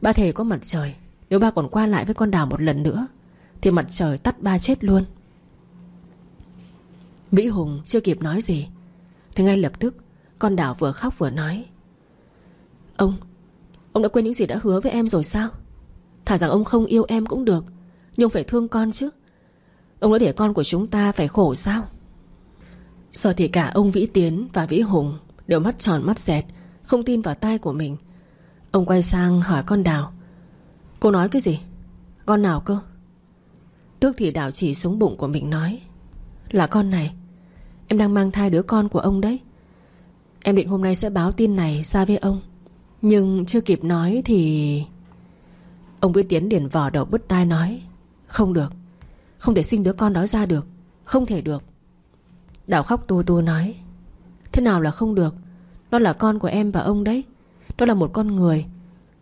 Ba thề có mặt trời, Nếu ba còn qua lại với con đào một lần nữa, Thì mặt trời tắt ba chết luôn. Vĩ Hùng chưa kịp nói gì, Thì ngay lập tức Con đào vừa khóc vừa nói, Ông Ông đã quên những gì đã hứa với em rồi sao? Thả rằng ông không yêu em cũng được, Nhưng phải thương con chứ. Ông đã để con của chúng ta phải khổ sao? Giờ thì cả ông Vĩ Tiến và Vĩ Hùng Đều mắt tròn mắt dẹt Không tin vào tai của mình. Ông quay sang hỏi con Đào Cô nói cái gì? Con nào cơ? Tước thì Đào chỉ xuống bụng của mình nói Là con này. Em đang mang thai đứa con của ông đấy. Em định hôm nay sẽ báo tin này ra với ông. Nhưng chưa kịp nói thì Ông Vĩ Tiến điền vỏ đầu bứt tai nói Không được không thể sinh đứa con đó ra được. Không thể được. Đào khóc tu tu nói, Thế nào là không được? Nó là con của em và ông đấy. Đó là một con người,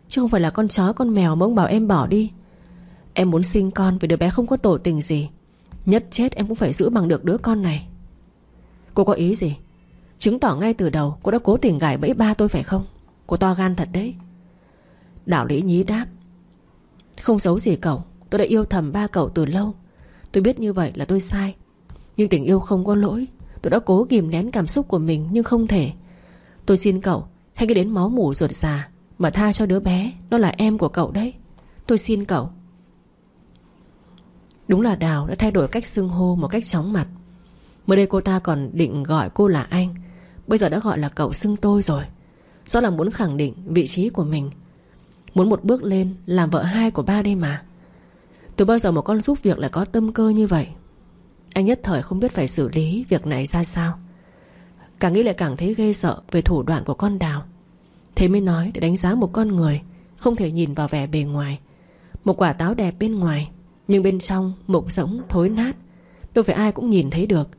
Chứ không phải là con chó, con mèo mà ông bảo em bỏ đi. Em muốn sinh con vì đứa bé không có tổ tình gì. Nhất chết em cũng phải giữ bằng được đứa con này. Cô có ý gì? Chứng tỏ ngay từ đầu cô đã cố tình gài bẫy ba tôi phải không? Cô to gan thật đấy. Đạo lý nhí đáp, Không giấu gì cậu, Tôi đã yêu thầm ba cậu từ lâu. Tôi biết như vậy là tôi sai. Nhưng tình yêu không có lỗi. Tôi đã cố kìm nén cảm xúc của mình Nhưng không thể. Tôi xin cậu, Hãy cứ đến máu mủ ruột già Mà tha cho đứa bé. Nó là em của cậu đấy. Tôi xin cậu. Đúng là Đào đã thay đổi cách xưng hô Một cách chóng mặt. Mới đây cô ta còn định gọi cô là anh. Bây giờ đã gọi là cậu xưng tôi rồi. Do là muốn khẳng định vị trí của mình. Muốn một bước lên Làm vợ hai của ba đây mà. Từ bao giờ một con giúp việc lại có tâm cơ như vậy? Anh nhất thời không biết phải xử lý Việc này ra sao. Càng nghĩ lại càng thấy ghê sợ Về thủ đoạn của con đào. Thế mới nói để đánh giá một con người Không thể nhìn vào vẻ bề ngoài. Một quả táo đẹp bên ngoài Nhưng bên trong mục rỗng thối nát. Đâu phải ai cũng nhìn thấy được.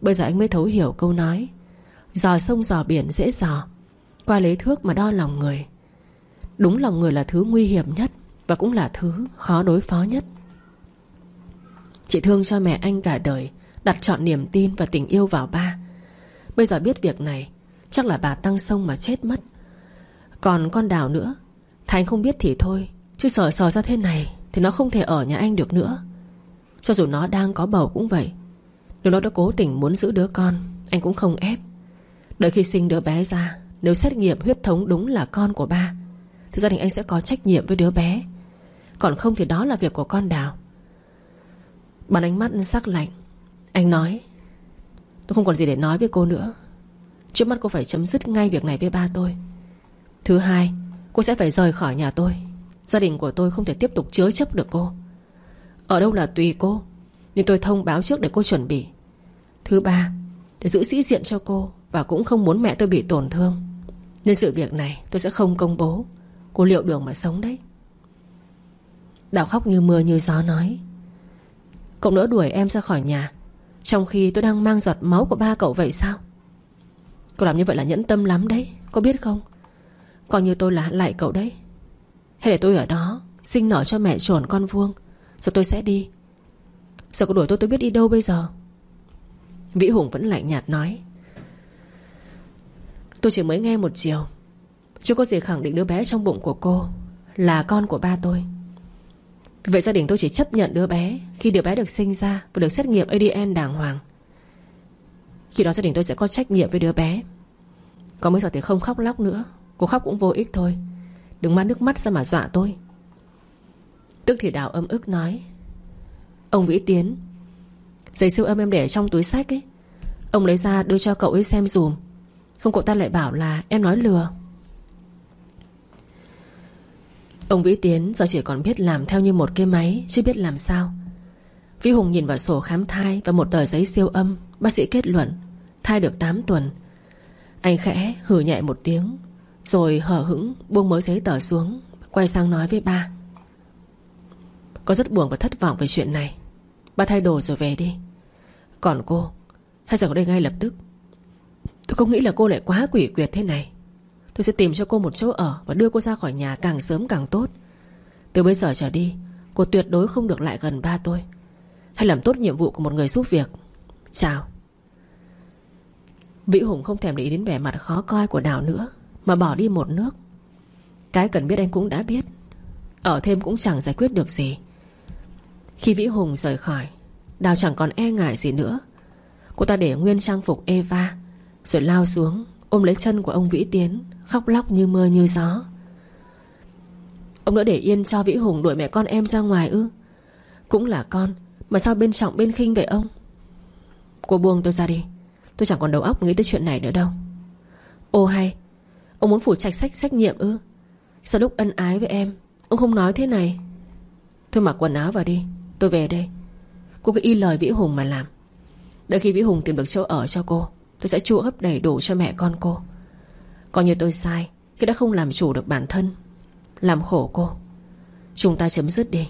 Bây giờ anh mới thấu hiểu câu nói giò sông giò biển dễ giò, Qua lấy thước mà đo lòng người. Đúng lòng người là thứ nguy hiểm nhất. Và cũng là thứ khó đối phó nhất. Chị thương cho mẹ anh cả đời, Đặt chọn niềm tin và tình yêu vào ba. Bây giờ biết việc này, Chắc là bà tăng sông mà chết mất. Còn con đào nữa Thành không biết thì thôi, Chứ sờ sờ ra thế này Thì nó không thể ở nhà anh được nữa. Cho dù nó đang có bầu cũng vậy, Nếu nó đã cố tình muốn giữ đứa con, Anh cũng không ép. Đợi khi sinh đứa bé ra, Nếu xét nghiệm huyết thống đúng là con của ba, Thì gia đình anh sẽ có trách nhiệm với đứa bé. Còn không thì đó là việc của con Đào. Bằng ánh mắt sắc lạnh. Anh nói, Tôi không còn gì để nói với cô nữa. Trước mắt cô phải chấm dứt ngay việc này với ba tôi. Thứ hai, Cô sẽ phải rời khỏi nhà tôi. Gia đình của tôi không thể tiếp tục chứa chấp được cô. Ở đâu là tùy cô, Nhưng tôi thông báo trước để cô chuẩn bị. Thứ ba, Để giữ sĩ diện cho cô Và cũng không muốn mẹ tôi bị tổn thương. Nên sự việc này tôi sẽ không công bố. Cô liệu đường mà sống đấy. Đào khóc như mưa như gió nói. Cậu nỡ đuổi em ra khỏi nhà, Trong khi tôi đang mang giọt máu của ba cậu vậy sao? Cậu làm như vậy là nhẫn tâm lắm đấy, Có biết không? Coi như tôi là lại cậu đấy. Hay để tôi ở đó, Sinh nở cho mẹ chuồn con vuông, Rồi tôi sẽ đi. Giờ cậu đuổi tôi tôi biết đi đâu bây giờ? Vĩ Hùng vẫn lạnh nhạt nói. Tôi chỉ mới nghe một chiều, Chưa có gì khẳng định đứa bé trong bụng của cô Là con của ba tôi. Vậy gia đình tôi chỉ chấp nhận đứa bé Khi đứa bé được sinh ra Và được xét nghiệm ADN đàng hoàng. Khi đó gia đình tôi sẽ có trách nhiệm với đứa bé. Có mấy giờ thì không khóc lóc nữa. Cô khóc cũng vô ích thôi. Đừng mang nước mắt ra mà dọa tôi. Tức thì đào âm ức nói, Ông Vĩ Tiến Giấy siêu âm em để trong túi sách ấy. Ông lấy ra đưa cho cậu ấy xem dùm. Không cậu ta lại bảo là em nói lừa. Ông Vĩ Tiến giờ chỉ còn biết làm theo như một cái máy, Chứ biết làm sao. Vĩ Hùng nhìn vào sổ khám thai Và một tờ giấy siêu âm, Bác sĩ kết luận, Thai được 8 tuần. Anh khẽ hử nhẹ một tiếng, Rồi hở hững buông mới giấy tờ xuống, Quay sang nói với ba. Có rất buồn và thất vọng về chuyện này. Ba thay đồ rồi về đi. Còn cô Hãy rời khỏi đây ngay lập tức? Tôi không nghĩ là cô lại quá quỷ quyệt thế này. Tôi sẽ tìm cho cô một chỗ ở Và đưa cô ra khỏi nhà càng sớm càng tốt. Từ bây giờ trở đi, Cô tuyệt đối không được lại gần ba tôi. Hay làm tốt nhiệm vụ của một người giúp việc. Chào. Vĩ Hùng không thèm để ý đến vẻ mặt khó coi của Đào nữa, Mà bỏ đi một nước. Cái cần biết anh cũng đã biết. Ở thêm cũng chẳng giải quyết được gì. Khi Vĩ Hùng rời khỏi, Đào chẳng còn e ngại gì nữa. Cô ta để nguyên trang phục Eva, Rồi lao xuống, Ôm lấy chân của ông Vĩ Tiến. Khóc lóc như mưa như gió. Ông đã để yên cho Vĩ Hùng đuổi mẹ con em ra ngoài ư? Cũng là con, Mà sao bên trọng, bên khinh vậy ông? Cô buông tôi ra đi, Tôi chẳng còn đầu óc nghĩ tới chuyện này nữa đâu. Ô hay, Ông muốn phủ trạch sách trách nhiệm ư? Sao lúc ân ái với em, Ông không nói thế này? Thôi mặc quần áo vào đi, Tôi về đây. Cô cứ y lời Vĩ Hùng mà làm. Đợi khi Vĩ Hùng tìm được chỗ ở cho cô, Tôi sẽ chu ấp đầy đủ cho mẹ con cô. Coi như tôi sai, Khi đã không làm chủ được bản thân. Làm khổ cô. Chúng ta chấm dứt đi.